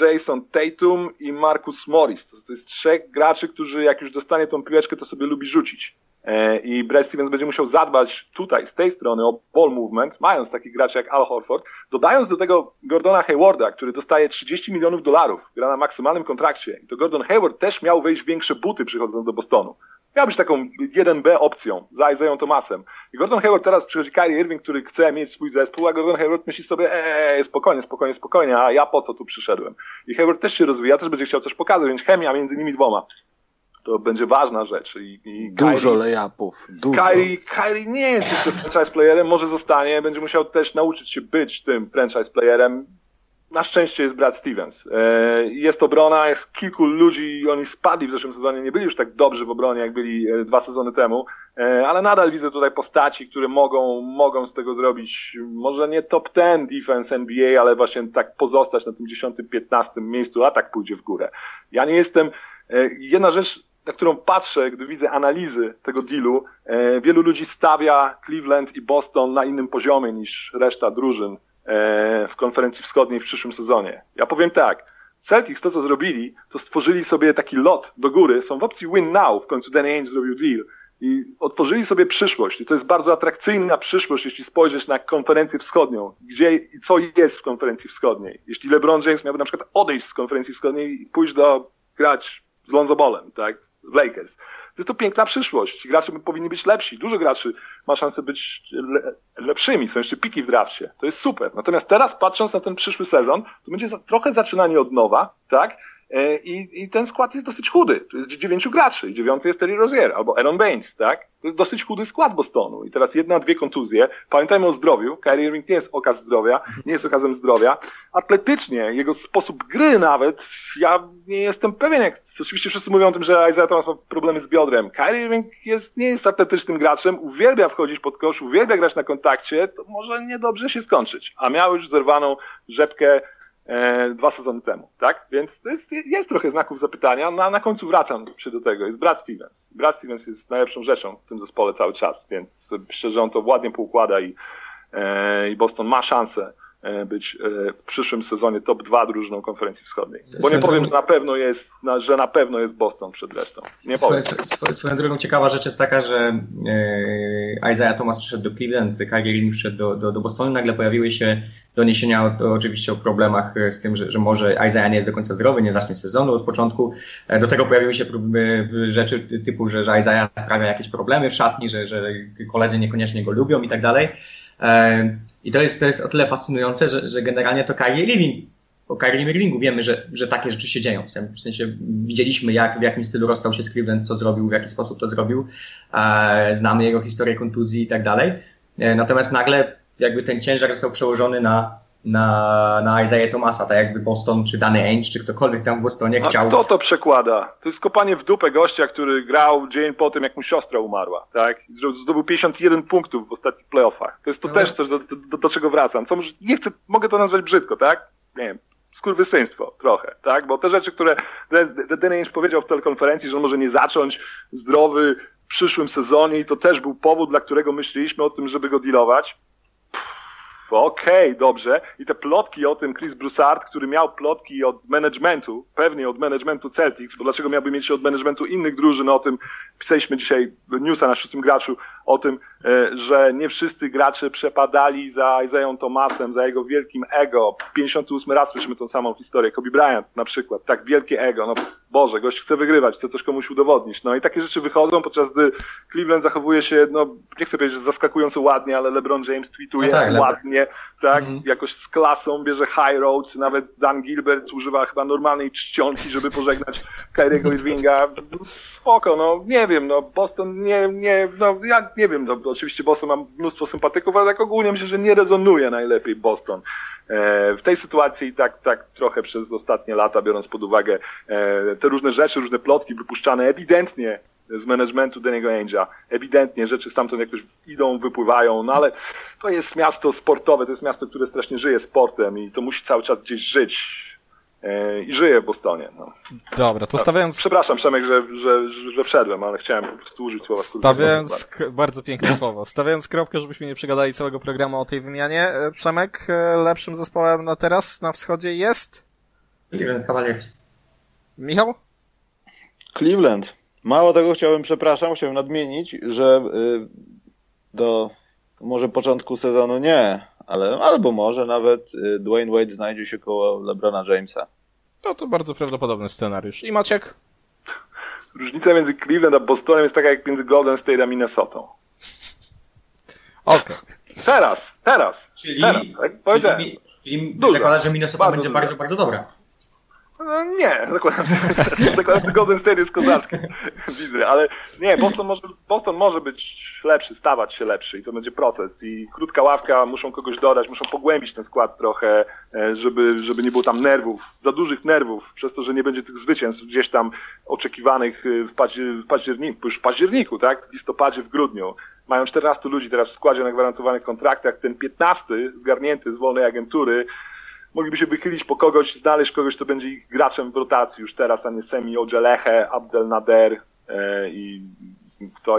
[SPEAKER 4] Jason Tatum i Marcus Morris. To, to jest trzech graczy, którzy jak już dostanie tą piłeczkę, to sobie lubi rzucić. E, I Brad Stevens będzie musiał zadbać tutaj, z tej strony o ball movement, mając takich graczy jak Al Horford, dodając do tego Gordona Haywarda, który dostaje 30 milionów dolarów, gra na maksymalnym kontrakcie. I to Gordon Hayward też miał wejść w większe buty przychodząc do Bostonu miał być taką 1B opcją za Isaiah Thomasem. I Gordon Hayward teraz przychodzi Kyrie Irving, który chce mieć swój zespół, a Gordon Hayward myśli sobie, eee, spokojnie, spokojnie, spokojnie, a ja po co tu przyszedłem? I Hayward też się rozwija, też będzie chciał coś pokazać, więc chemia między nimi dwoma. To będzie ważna rzecz. I, i
[SPEAKER 3] dużo layupów. Dużo.
[SPEAKER 4] Kyrie, Kyrie nie jest jeszcze franchise playerem, może zostanie, będzie musiał też nauczyć się być tym franchise playerem na szczęście jest brat Stevens. E, jest obrona, jest kilku ludzi, oni spadli w zeszłym sezonie, nie byli już tak dobrzy w obronie, jak byli e, dwa sezony temu, e, ale nadal widzę tutaj postaci, które mogą, mogą z tego zrobić, może nie top 10 defense NBA, ale właśnie tak pozostać na tym 10-15 miejscu, a tak pójdzie w górę. Ja nie jestem, jedna rzecz, na którą patrzę, gdy widzę analizy tego dealu, wielu ludzi stawia Cleveland i Boston na innym poziomie niż reszta drużyn w konferencji wschodniej w przyszłym sezonie. Ja powiem tak, Celtics to co zrobili, to stworzyli sobie taki lot do góry, są w opcji win now, w końcu Danny Ainge zrobił deal i otworzyli sobie przyszłość. I to jest bardzo atrakcyjna przyszłość, jeśli spojrzysz na konferencję wschodnią, gdzie i co jest w konferencji wschodniej. Jeśli LeBron James miałby na przykład odejść z konferencji wschodniej i pójść do grać z Lonzo Ballem, tak, Lakers, jest to piękna przyszłość. Gracze powinni być lepsi. Dużo graczy ma szansę być le lepszymi. Są jeszcze piki w drafcie. To jest super. Natomiast teraz patrząc na ten przyszły sezon, to będzie za trochę zaczynanie od nowa, tak? E, I, I ten skład jest dosyć chudy. To jest dziewięciu graczy. Dziewiąty jest Terry Rozier albo Aaron Baines, tak? To jest dosyć chudy skład Bostonu. I teraz jedna, dwie kontuzje. Pamiętajmy o zdrowiu. Kyrie Irving nie jest okaz zdrowia, nie jest okazem zdrowia. Atletycznie, jego sposób gry nawet, ja nie jestem pewien, jak oczywiście wszyscy mówią o tym, że Isaiah Thomas ma problemy z biodrem. Kyrie Irving jest, nie jest atletycznym graczem, uwielbia wchodzić pod kosz, uwielbia grać na kontakcie, to może niedobrze się skończyć. A miał już zerwaną rzepkę e, dwa sezony temu, tak? Więc jest, jest trochę znaków zapytania, no a na końcu wracam się do tego. Jest Brad Stevens. Brad Stevens jest najlepszą rzeczą w tym zespole cały czas, więc że on to ładnie poukłada i, e, i Boston ma szansę być e, w przyszłym sezonie top 2 drużyną konferencji wschodniej. Bo nie powiem, że na pewno jest, że na pewno jest Boston przed resztą. Nie powiem.
[SPEAKER 5] Swoją, drogą ciekawa rzecz jest taka, że e, Isaiah Thomas przyszedł do Cleveland, Kyrie przyszedł do, do, do Bostonu, nagle pojawiły się doniesienia o, oczywiście o problemach z tym, że, że może Isaiah nie jest do końca zdrowy, nie zacznie sezonu od początku. Do tego pojawiły się rzeczy typu, że, że Isaiah sprawia jakieś problemy w szatni, że, że koledzy niekoniecznie go lubią i tak dalej. I to jest, to jest o tyle fascynujące, że, że generalnie to Kyrie Irving, o Kyrie Irvingu wiemy, że, że takie rzeczy się dzieją. W sensie widzieliśmy, jak, w jakim stylu rozstał się z Cleveland, co zrobił, w jaki sposób to zrobił. Znamy jego historię kontuzji i tak dalej. E, natomiast nagle jakby ten ciężar został przełożony na, na, na Isaiah Thomasa, tak jakby Boston, czy Danny Ainge, czy ktokolwiek tam w Bostonie chciał.
[SPEAKER 4] A kto to przekłada? To jest kopanie w dupę gościa, który grał dzień po tym, jak mu siostra umarła, tak? Zdobył 51 punktów w ostatnich playoffach. To jest to no. też coś, do, do, do, czego wracam. Co może, nie chcę, mogę to nazwać brzydko, tak? Nie wiem, skurwysyństwo trochę, tak? Bo te rzeczy, które Danny Ainge powiedział w telekonferencji, że on może nie zacząć zdrowy w przyszłym sezonie i to też był powód, dla którego myśleliśmy o tym, żeby go dealować okej, okay, dobrze. I te plotki o tym Chris Broussard, który miał plotki od managementu, pewnie od managementu Celtics, bo dlaczego miałby mieć od managementu innych drużyn o tym, pisaliśmy dzisiaj newsa na szóstym graczu, o tym, e, że nie wszyscy gracze przepadali za Isaiah Thomasem, za jego wielkim ego. 58 raz słyszymy tą samą historię. Kobe Bryant na przykład, tak wielkie ego, no Boże, gość chce wygrywać, chce coś komuś udowodnić. No i takie rzeczy wychodzą, podczas gdy Cleveland zachowuje się, no nie chcę powiedzieć, że zaskakująco ładnie, ale LeBron James tweetuje no tak, ładnie, tak, mm. jakoś z klasą, bierze high roads, nawet Dan Gilbert używa chyba normalnej czcionki, żeby pożegnać Kyriego Irvinga. Spoko, no nie wiem, no Boston nie, nie, no ja nie wiem, no oczywiście Boston ma mnóstwo sympatyków, ale tak ogólnie myślę, że nie rezonuje najlepiej Boston. E, w tej sytuacji tak, tak trochę przez ostatnie lata, biorąc pod uwagę e, te różne rzeczy, różne plotki wypuszczane ewidentnie z managementu Danny'ego Ainge'a. Ewidentnie rzeczy stamtąd jakoś idą, wypływają, no ale to jest miasto sportowe, to jest miasto, które strasznie żyje sportem i to musi cały czas gdzieś żyć i żyje w Bostonie. No.
[SPEAKER 1] Dobra, to stawiając...
[SPEAKER 4] Przepraszam Przemek, że, że, że wszedłem, ale chciałem po prostu użyć słowa
[SPEAKER 1] Stawiając, bardzo piękne słowo, stawiając kropkę, żebyśmy nie przegadali całego programu o tej wymianie, e, Przemek, e, lepszym zespołem na teraz na wschodzie jest?
[SPEAKER 5] Cleveland Cavaliers.
[SPEAKER 1] Michał?
[SPEAKER 3] Cleveland. Mało tego chciałbym, przepraszam, chciałbym nadmienić, że y, do może początku sezonu nie, ale albo może nawet y, Dwayne Wade znajdzie się koło LeBrona Jamesa.
[SPEAKER 1] No to bardzo prawdopodobny scenariusz. I Maciek?
[SPEAKER 4] Różnica między Cleveland a Bostonem jest taka jak między Golden State a Minnesota.
[SPEAKER 1] Okej. Okay.
[SPEAKER 4] Teraz, teraz.
[SPEAKER 5] Czyli, teraz, tak czyli, czyli zakłada, że Minnesota bardzo będzie bardzo, bardzo dobra.
[SPEAKER 4] No nie, zakładam, zakładam, Golden State jest kozackim. Widzę, ale nie, Boston może, Boston może być lepszy, stawać się lepszy i to będzie proces. I krótka ławka, muszą kogoś dodać, muszą pogłębić ten skład trochę, e, żeby, żeby nie było tam nerwów, za dużych nerwów, przez to, że nie będzie tych zwycięstw gdzieś tam oczekiwanych e, w, paździer, w październiku, już w październiku, tak? W listopadzie, w grudniu. Mają 14 ludzi teraz w składzie na gwarantowanych kontraktach, ten 15 zgarnięty z wolnej agentury, mogliby się wychylić po kogoś, znaleźć kogoś, kto będzie ich graczem w rotacji już teraz, a nie Semi Ojeleche, Abdel Nader e, i kto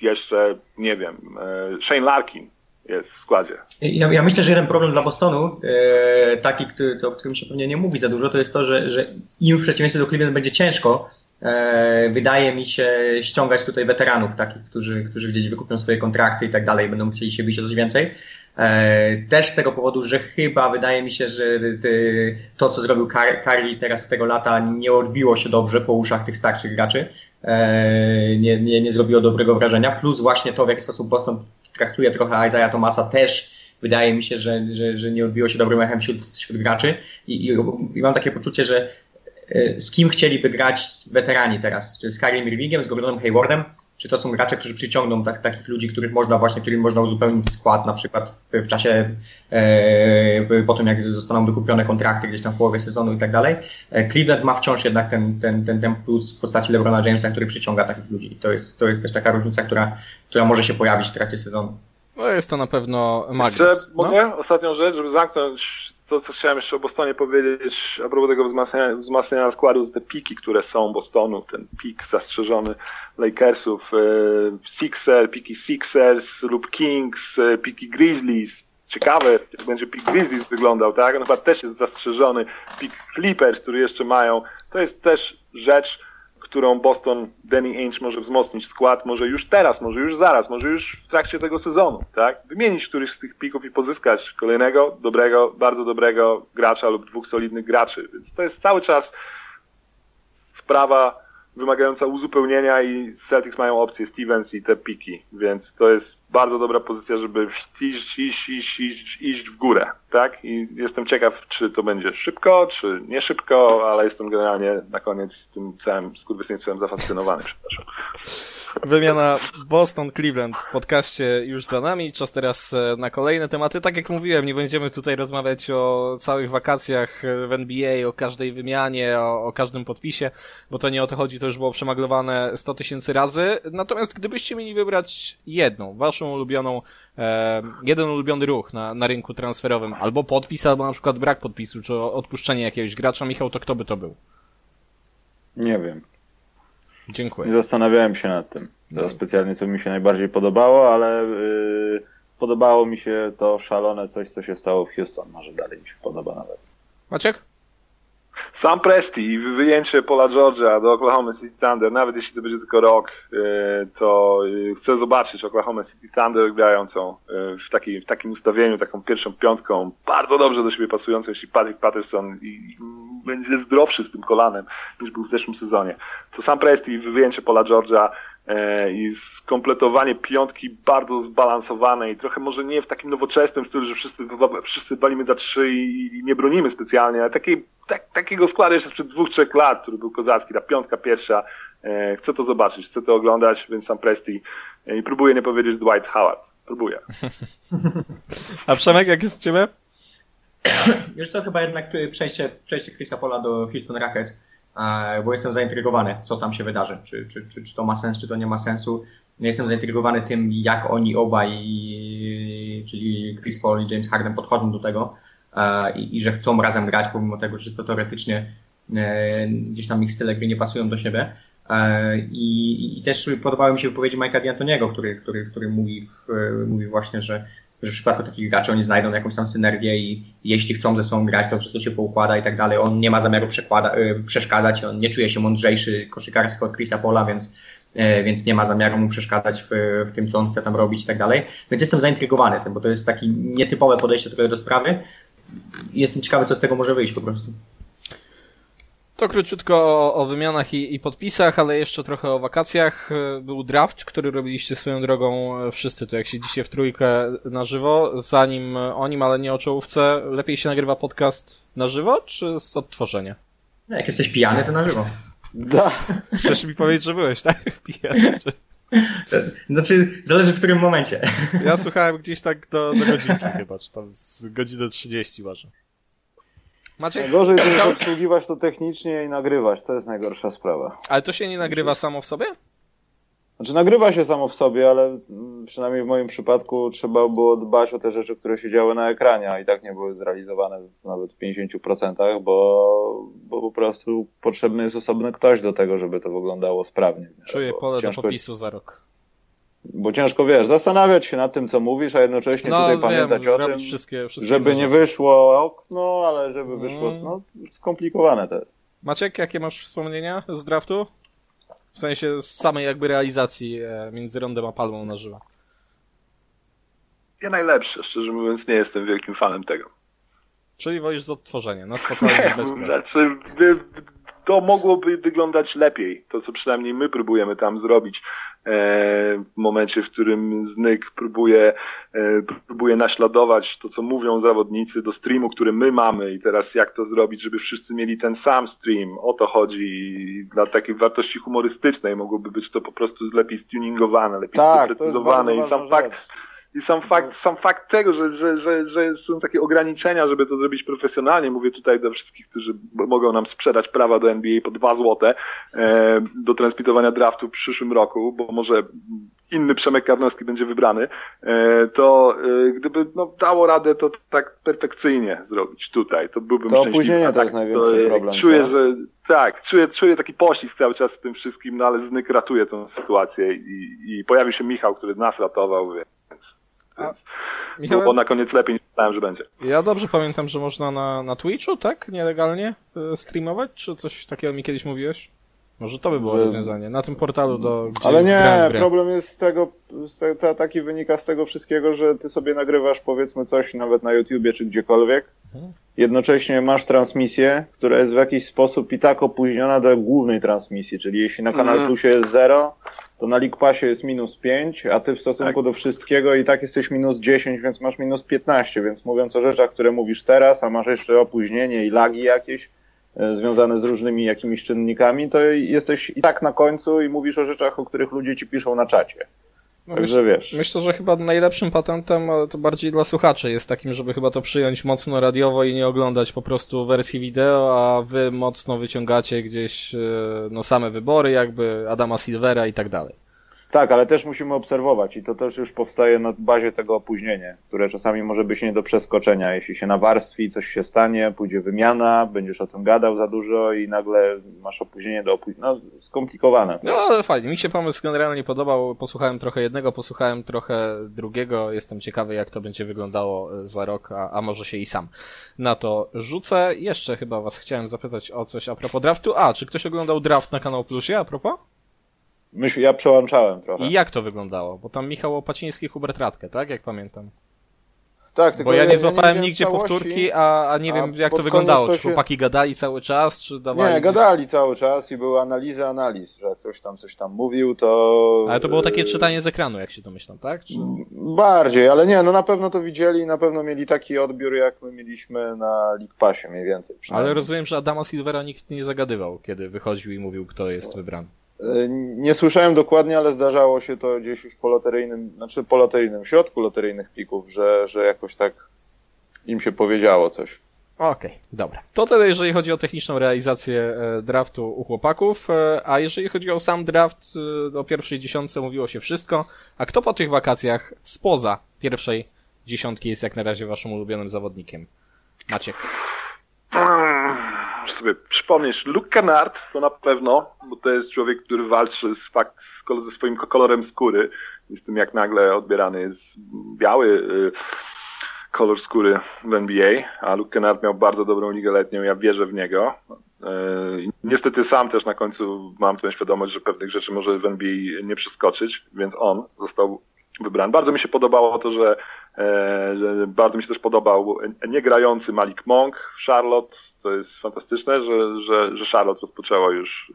[SPEAKER 4] jeszcze, nie wiem, e, Shane Larkin jest w składzie.
[SPEAKER 5] Ja, ja, myślę, że jeden problem dla Bostonu, e, taki, który, to, o którym się pewnie nie mówi za dużo, to jest to, że, że im w przeciwieństwie do Cleveland będzie ciężko, wydaje mi się, ściągać tutaj weteranów, takich, którzy, którzy gdzieś wykupią swoje kontrakty i tak dalej, będą chcieli się bić o coś więcej. E, też z tego powodu, że chyba wydaje mi się, że to, co zrobił Curry teraz tego lata, nie odbiło się dobrze po uszach tych starszych graczy. E, nie, nie, nie zrobiło dobrego wrażenia. Plus właśnie to, w jaki sposób Boston traktuje trochę Isaiah Thomasa, też wydaje mi się, że, że, że nie odbiło się dobrym echem wśród, wśród graczy. I, i, I, mam takie poczucie, że e, z kim chcieliby grać weterani teraz? Czy z Karim Irvingiem, z Gordonem Haywardem? czy to są gracze, którzy przyciągną tak, takich ludzi, których można właśnie, którym można uzupełnić skład na przykład w, w czasie e, po tym, jak zostaną wykupione kontrakty gdzieś tam w połowie sezonu i tak dalej. E, Cleveland ma wciąż jednak ten, ten, ten, ten plus w postaci LeBrona Jamesa, który przyciąga takich ludzi. To jest, to jest też taka różnica, która, która może się pojawić w trakcie sezonu.
[SPEAKER 1] No jest to na pewno magnes.
[SPEAKER 4] Jeszcze no? mogę? Ostatnią rzecz, żeby zamknąć to, co chciałem jeszcze o Bostonie powiedzieć, a propos tego wzmacniania, wzmacniania składu, te piki, które są Bostonu, ten pik zastrzeżony Lakersów, e, Sixer, piki Sixers lub Kings, e, piki Grizzlies, ciekawe, jak będzie pik Grizzlies wyglądał, tak? On chyba też jest zastrzeżony. Pik Clippers, który jeszcze mają, to jest też rzecz, którą Boston, Danny Ainge może wzmocnić skład, może już teraz, może już zaraz, może już w trakcie tego sezonu, tak? Wymienić któryś z tych pików i pozyskać kolejnego, dobrego, bardzo dobrego gracza lub dwóch solidnych graczy. Więc to jest cały czas sprawa wymagająca uzupełnienia i Celtics mają opcję Stevens i te piki, więc to jest bardzo dobra pozycja, żeby iść, iść, iść, iść, iść w górę, tak? I jestem ciekaw, czy to będzie szybko, czy nie szybko, ale jestem generalnie na koniec tym całym skurwysyństwem zafascynowany, przepraszam.
[SPEAKER 1] Wymiana Boston-Cleveland w podcaście już za nami. Czas teraz e, na kolejne tematy. Tak jak mówiłem, nie będziemy tutaj rozmawiać o całych wakacjach w NBA, o każdej wymianie, o, o każdym podpisie, bo to nie o to chodzi, to już było przemaglowane 100 tysięcy razy. Natomiast gdybyście mieli wybrać jedną, waszą ulubioną, e, jeden ulubiony ruch na, na rynku transferowym, albo podpis, albo na przykład brak podpisu, czy odpuszczenie jakiegoś gracza, Michał, to kto by to był?
[SPEAKER 3] Nie wiem.
[SPEAKER 1] Dziękuję.
[SPEAKER 3] Nie zastanawiałem się nad tym. To specjalnie, co mi się najbardziej podobało, ale yy, podobało mi się to szalone coś, co się stało w Houston. Może dalej mi się podoba nawet.
[SPEAKER 1] Maciek?
[SPEAKER 4] Sam Presti i wyjęcie Paula George'a do Oklahoma City Thunder, nawet jeśli to będzie tylko rok, yy, to yy, chcę zobaczyć Oklahoma City Thunder grającą yy, w, taki, w takim ustawieniu, taką pierwszą piątką, bardzo dobrze do siebie pasującą, jeśli Patrick Patterson i będzie zdrowszy z tym kolanem niż był w zeszłym sezonie. To sam Presti wyjęcie Paula George'a i skompletowanie piątki bardzo zbalansowanej, trochę może nie w takim nowoczesnym stylu, że wszyscy, wszyscy balimy za trzy i nie bronimy specjalnie, ale tak, takiego składu jeszcze sprzed dwóch, trzech lat, który był kozacki, ta piątka pierwsza, chcę to zobaczyć, chcę to oglądać, więc sam Presti i próbuję nie powiedzieć Dwight Howard. Próbuję.
[SPEAKER 1] A Przemek, jak jest u Ciebie?
[SPEAKER 5] Już co, chyba jednak przejście, przejście Chrisa Pola do Houston Rockets bo jestem zaintrygowany, co tam się wydarzy. Czy, czy, czy, czy to ma sens, czy to nie ma sensu. Jestem zaintrygowany tym, jak oni obaj, czyli Chris Paul i James Harden podchodzą do tego i, i że chcą razem grać, pomimo tego, że to teoretycznie gdzieś tam ich style gry nie pasują do siebie. I, i też podobały mi się wypowiedzi Mike'a D'Antoniego, który, który, który mówi, w, mówi właśnie, że że w przypadku takich graczy oni znajdą jakąś tam synergię i jeśli chcą ze sobą grać, to wszystko się poukłada i tak dalej. On nie ma zamiaru y, przeszkadzać, on nie czuje się mądrzejszy koszykarsko od Chrisa Pola, więc, y, więc nie ma zamiaru mu przeszkadzać w, w tym, co on chce tam robić i tak dalej. Więc jestem zaintrygowany tym, bo to jest takie nietypowe podejście trochę do sprawy. Jestem ciekawy, co z tego może wyjść po prostu.
[SPEAKER 1] To króciutko o, o wymianach i, i, podpisach, ale jeszcze trochę o wakacjach. Był draft, który robiliście swoją drogą wszyscy tu, jak siedzicie w trójkę na żywo. Zanim o nim, ale nie o czołówce, lepiej się nagrywa podcast na żywo, czy z odtworzenia?
[SPEAKER 5] No, jak jesteś pijany, to na żywo.
[SPEAKER 3] Da.
[SPEAKER 1] Chcesz mi powiedzieć, że byłeś, tak? Pijany. Czy...
[SPEAKER 5] Znaczy, zależy w którym momencie.
[SPEAKER 1] Ja słuchałem gdzieś tak do, do godzinki chyba, czy tam z godziny 30 może.
[SPEAKER 3] Maciek? Najgorzej to jest obsługiwać to technicznie i nagrywać, to jest najgorsza sprawa.
[SPEAKER 1] Ale to się nie nagrywa samo w sobie?
[SPEAKER 3] Znaczy nagrywa się samo w sobie, ale przynajmniej w moim przypadku trzeba było dbać o te rzeczy, które się działy na ekranie, a i tak nie były zrealizowane nawet w 50%, bo, bo po prostu potrzebny jest osobny ktoś do tego, żeby to wyglądało sprawnie.
[SPEAKER 1] Czuję pole ciężko... do popisu za rok.
[SPEAKER 3] Bo ciężko, wiesz, zastanawiać się nad tym, co mówisz, a jednocześnie no, tutaj wiem, pamiętać o tym, wszystkie, wszystkie żeby nie wyszło okno, ale żeby wyszło, mm. no, skomplikowane to jest.
[SPEAKER 1] Maciek, jakie masz wspomnienia z draftu? W sensie z samej jakby realizacji e, między Rondem a Palmą na żywo.
[SPEAKER 4] Ja najlepsze, szczerze mówiąc, nie jestem wielkim fanem tego.
[SPEAKER 1] Czyli wolisz z odtworzenia, na spokojnie, bez
[SPEAKER 4] Znaczy, to mogłoby wyglądać lepiej, to co przynajmniej my próbujemy tam zrobić. E, w momencie, w którym Znyk próbuje, e, próbuje naśladować to, co mówią zawodnicy do streamu, który my mamy i teraz jak to zrobić, żeby wszyscy mieli ten sam stream. O to chodzi dla takiej wartości humorystycznej mogłoby być to po prostu lepiej stuningowane, lepiej tak, doprecyzowane i sam fakt, i sam fakt, sam fakt tego, że, że, że, że są takie ograniczenia, żeby to zrobić profesjonalnie, mówię tutaj do wszystkich, którzy mogą nam sprzedać prawa do NBA po dwa złote e, do transmitowania draftu w przyszłym roku, bo może inny Przemek Karnowski będzie wybrany, e, to e, gdyby no, dało radę to tak perfekcyjnie zrobić tutaj, to byłbym
[SPEAKER 3] To opóźnienie to tak, jest największy to, problem.
[SPEAKER 4] Czuję, co? że tak, czuję, czuję taki poślizg cały czas w tym wszystkim, no ale Znyk ratuje tę sytuację i, i pojawił się Michał, który nas ratował, więc Michał... było na koniec lepiej niż myślałem, że będzie.
[SPEAKER 1] Ja dobrze pamiętam, że można na, na Twitchu, tak? Nielegalnie e, streamować, czy coś takiego mi kiedyś mówiłeś? Może to by było rozwiązanie. Na tym portalu do.
[SPEAKER 3] Ale nie, problem jest z tego, z te, ta, taki wynika z tego wszystkiego, że ty sobie nagrywasz powiedzmy coś nawet na YouTubie czy gdziekolwiek. Mhm. Jednocześnie masz transmisję, która jest w jakiś sposób i tak opóźniona do głównej transmisji, czyli jeśli na Kanal mhm. Plusie jest 0, to na League Passie jest minus 5, a ty w stosunku tak. do wszystkiego i tak jesteś minus 10, więc masz minus 15, więc mówiąc o rzeczach, które mówisz teraz, a masz jeszcze opóźnienie i lagi jakieś, E, związane z różnymi jakimiś czynnikami, to jesteś i tak na końcu i mówisz o rzeczach, o których ludzie ci piszą na czacie. No Także myśl, wiesz.
[SPEAKER 1] Myślę, że chyba najlepszym patentem, ale to bardziej dla słuchaczy, jest takim, żeby chyba to przyjąć mocno radiowo i nie oglądać po prostu wersji wideo, a wy mocno wyciągacie gdzieś e, no same wybory, jakby Adama Silvera i tak dalej.
[SPEAKER 3] Tak, ale też musimy obserwować i to też już powstaje na bazie tego opóźnienia, które czasami może być nie do przeskoczenia. Jeśli się nawarstwi, coś się stanie, pójdzie wymiana, będziesz o tym gadał za dużo i nagle masz opóźnienie do opóźnienia. No, skomplikowane.
[SPEAKER 1] No, ale fajnie. Mi się pomysł generalnie podobał. Posłuchałem trochę jednego, posłuchałem trochę drugiego. Jestem ciekawy, jak to będzie wyglądało za rok, a, a może się i sam na to rzucę. Jeszcze chyba was chciałem zapytać o coś a propos draftu. A, czy ktoś oglądał draft na kanał Plusie a propos?
[SPEAKER 3] Myś, ja przełączałem trochę.
[SPEAKER 1] I jak to wyglądało? Bo tam Michał Opaciński, Hubert Radkę, tak? Jak pamiętam.
[SPEAKER 3] Tak, tylko
[SPEAKER 1] Bo ja nie złapałem ja nie nigdzie całości, powtórki, a, a nie wiem jak to wyglądało. To się... Czy chłopaki gadali cały czas, czy dawali...
[SPEAKER 3] Nie, gadali cały czas i były analizy analiz, że ktoś tam coś tam mówił, to...
[SPEAKER 1] Ale to było takie czytanie z ekranu, jak się domyślam, tak? Czy...
[SPEAKER 3] Bardziej, ale nie, no na pewno to widzieli, na pewno mieli taki odbiór, jak my mieliśmy na League Passie mniej więcej.
[SPEAKER 1] Ale rozumiem, że Adama Silvera nikt nie zagadywał, kiedy wychodził i mówił, kto jest wybrany.
[SPEAKER 3] E, nie słyszałem dokładnie, ale zdarzało się to gdzieś już po loteryjnym, znaczy po loteryjnym środku loteryjnych pików, że, że jakoś tak im się powiedziało coś.
[SPEAKER 1] Okej, okay, dobra. To tyle, jeżeli chodzi o techniczną realizację e, draftu u chłopaków, e, a jeżeli chodzi o sam draft, o pierwszej dziesiątce mówiło się wszystko. A kto po tych wakacjach spoza pierwszej dziesiątki jest jak na razie waszym ulubionym zawodnikiem? Maciek
[SPEAKER 4] sobie przypomnieć, Luke Kennard to na pewno, bo to jest człowiek, który walczy z fakt, ze swoim kolorem skóry. I z tym jak nagle odbierany jest biały y, kolor skóry w NBA, a. Luke Kennard miał bardzo dobrą ligę letnią, ja wierzę w niego. Y, niestety sam też na końcu mam tę świadomość, że pewnych rzeczy może w NBA nie przeskoczyć, więc on został wybrany. Bardzo mi się podobało to, że, e, że bardzo mi się też podobał niegrający Malik Monk w Charlotte, to jest fantastyczne, że, że, że Charlotte rozpoczęła już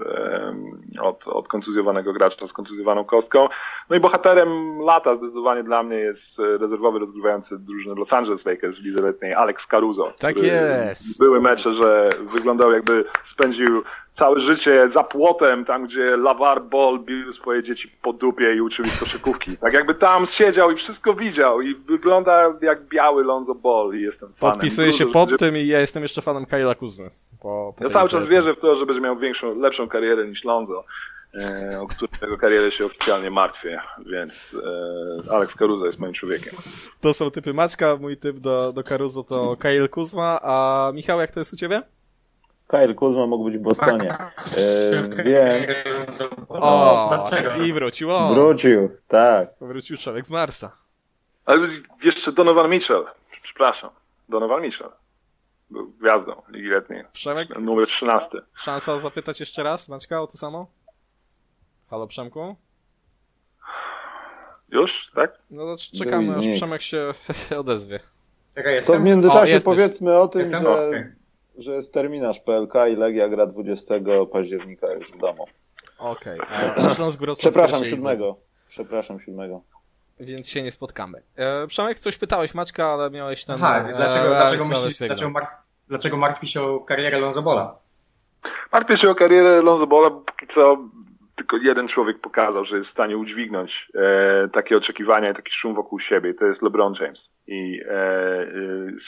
[SPEAKER 4] od, od kontuzjowanego gracza z kontuzjowaną kostką. No i bohaterem lata zdecydowanie dla mnie jest rezerwowy rozgrywający drużynę Los Angeles Lakers w lidze letniej Alex Caruso.
[SPEAKER 1] Tak jest.
[SPEAKER 4] Były mecze, że wyglądał jakby spędził całe życie za płotem, tam gdzie Lavar Ball bił swoje dzieci po dupie i uczył ich koszykówki. Tak jakby tam siedział i wszystko widział i wygląda jak biały Lonzo Ball i jestem fanem.
[SPEAKER 1] Podpisuję się pod że... tym i ja jestem jeszcze fanem Kyla Kuzmy.
[SPEAKER 4] Po, po ja cały czas wierzę w to, że będzie miał większą, lepszą karierę niż Lonzo. E, o którego karierę się oficjalnie martwię, więc e, Alex Caruso jest moim człowiekiem.
[SPEAKER 1] To są typy Maćka, mój typ do, do Caruso to Kyle Kuzma, a Michał, jak to jest u ciebie?
[SPEAKER 3] Kyle Kuzma mógł być w Bostonie. E, więc...
[SPEAKER 1] O, dlaczego? I wrócił on.
[SPEAKER 3] Wrócił, tak.
[SPEAKER 1] Wrócił człowiek z Marsa.
[SPEAKER 4] Ale jeszcze Donovan Mitchell. Przepraszam. Donovan Mitchell. Był gwiazdą Ligi Letniej. Przemek? Numer 13.
[SPEAKER 1] Szansa zapytać jeszcze raz Maćka o to samo? Halo Przemku?
[SPEAKER 4] Już, tak?
[SPEAKER 1] No to czekamy, aż Przemek się odezwie.
[SPEAKER 3] Czekaj, jestem? To w międzyczasie o, powiedzmy o tym, jestem? że... Okay że jest terminarz PLK i Legia gra 20 października już w domu.
[SPEAKER 1] Okej. Okay.
[SPEAKER 3] Przepraszam, siódmego. Przepraszam, siódmego.
[SPEAKER 1] Więc się nie spotkamy. E, Przemek, coś pytałeś Maćka, ale miałeś ten...
[SPEAKER 5] Aha, e, dlaczego, e, dlaczego, myślisz, dlaczego, martw, dlaczego martwi się o karierę Lonzobola?
[SPEAKER 4] Martwię się o karierę Lonzobola, póki co tylko jeden człowiek pokazał, że jest w stanie udźwignąć e, takie oczekiwania i taki szum wokół siebie. To jest LeBron James. I e,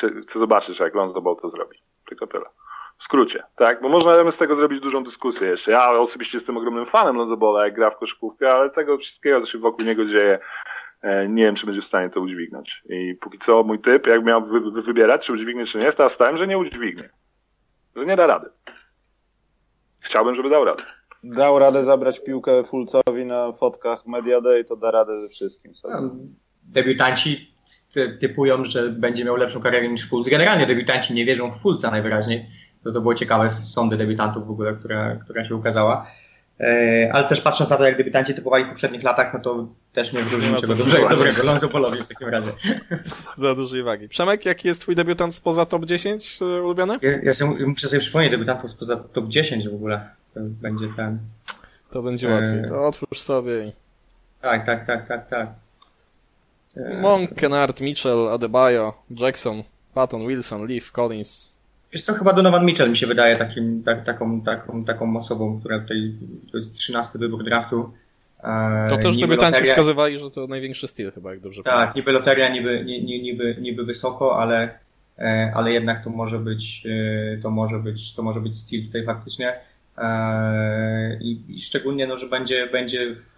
[SPEAKER 4] e, chcę zobaczyć, jak Lonzo Ball to zrobi. Tylko tyle. W skrócie, tak? Bo można z tego zrobić dużą dyskusję jeszcze. Ja osobiście jestem ogromnym fanem Lonzo Balla, jak gra w koszykówkę, ale tego wszystkiego, co się wokół niego dzieje, e, nie wiem, czy będzie w stanie to udźwignąć. I póki co mój typ, jak miał wy, wy wybierać, czy udźwignie, czy nie, to stałem, że nie udźwignie. Że nie da rady. Chciałbym, żeby dał radę.
[SPEAKER 3] Dał radę zabrać piłkę Fulcowi na fotkach Media Day, to da radę ze wszystkim sobie.
[SPEAKER 5] Debiutanci typują, że będzie miał lepszą karierę niż Fultz. Generalnie debiutanci nie wierzą w Fultza najwyraźniej. To, to było ciekawe z sądy debiutantów w ogóle, która, która się ukazała. E, ale też patrząc na to, jak debiutanci typowali w poprzednich latach, no to też nie wróży niczego dobrego, dobrego Lonzo Polowi w takim razie.
[SPEAKER 1] Za dużej wagi. Przemek, jaki jest twój debiutant spoza top 10 e, ulubiony?
[SPEAKER 5] Ja, ja sobie, muszę sobie przypomnieć debiutantów spoza top 10 w ogóle. To będzie ten...
[SPEAKER 1] To będzie łatwiej. E, to otwórz sobie i...
[SPEAKER 5] Tak, tak, tak, tak, tak.
[SPEAKER 1] Monk, Kennard, Mitchell, Adebayo, Jackson, Patton, Wilson, Leaf, Collins,
[SPEAKER 5] Wiesz co, chyba Donovan Mitchell mi się wydaje takim, tak, taką, taką, taką osobą, która tutaj, to jest 13 wybór draftu.
[SPEAKER 1] E, to też debiutanci loteria... wskazywali, że to największy styl chyba, jak dobrze
[SPEAKER 5] Tak, pamiętam. niby loteria, niby, niby, niby wysoko, ale, e, ale jednak to może być, e, to może być, to może być styl tutaj faktycznie. I, i szczególnie, no, że będzie, będzie w,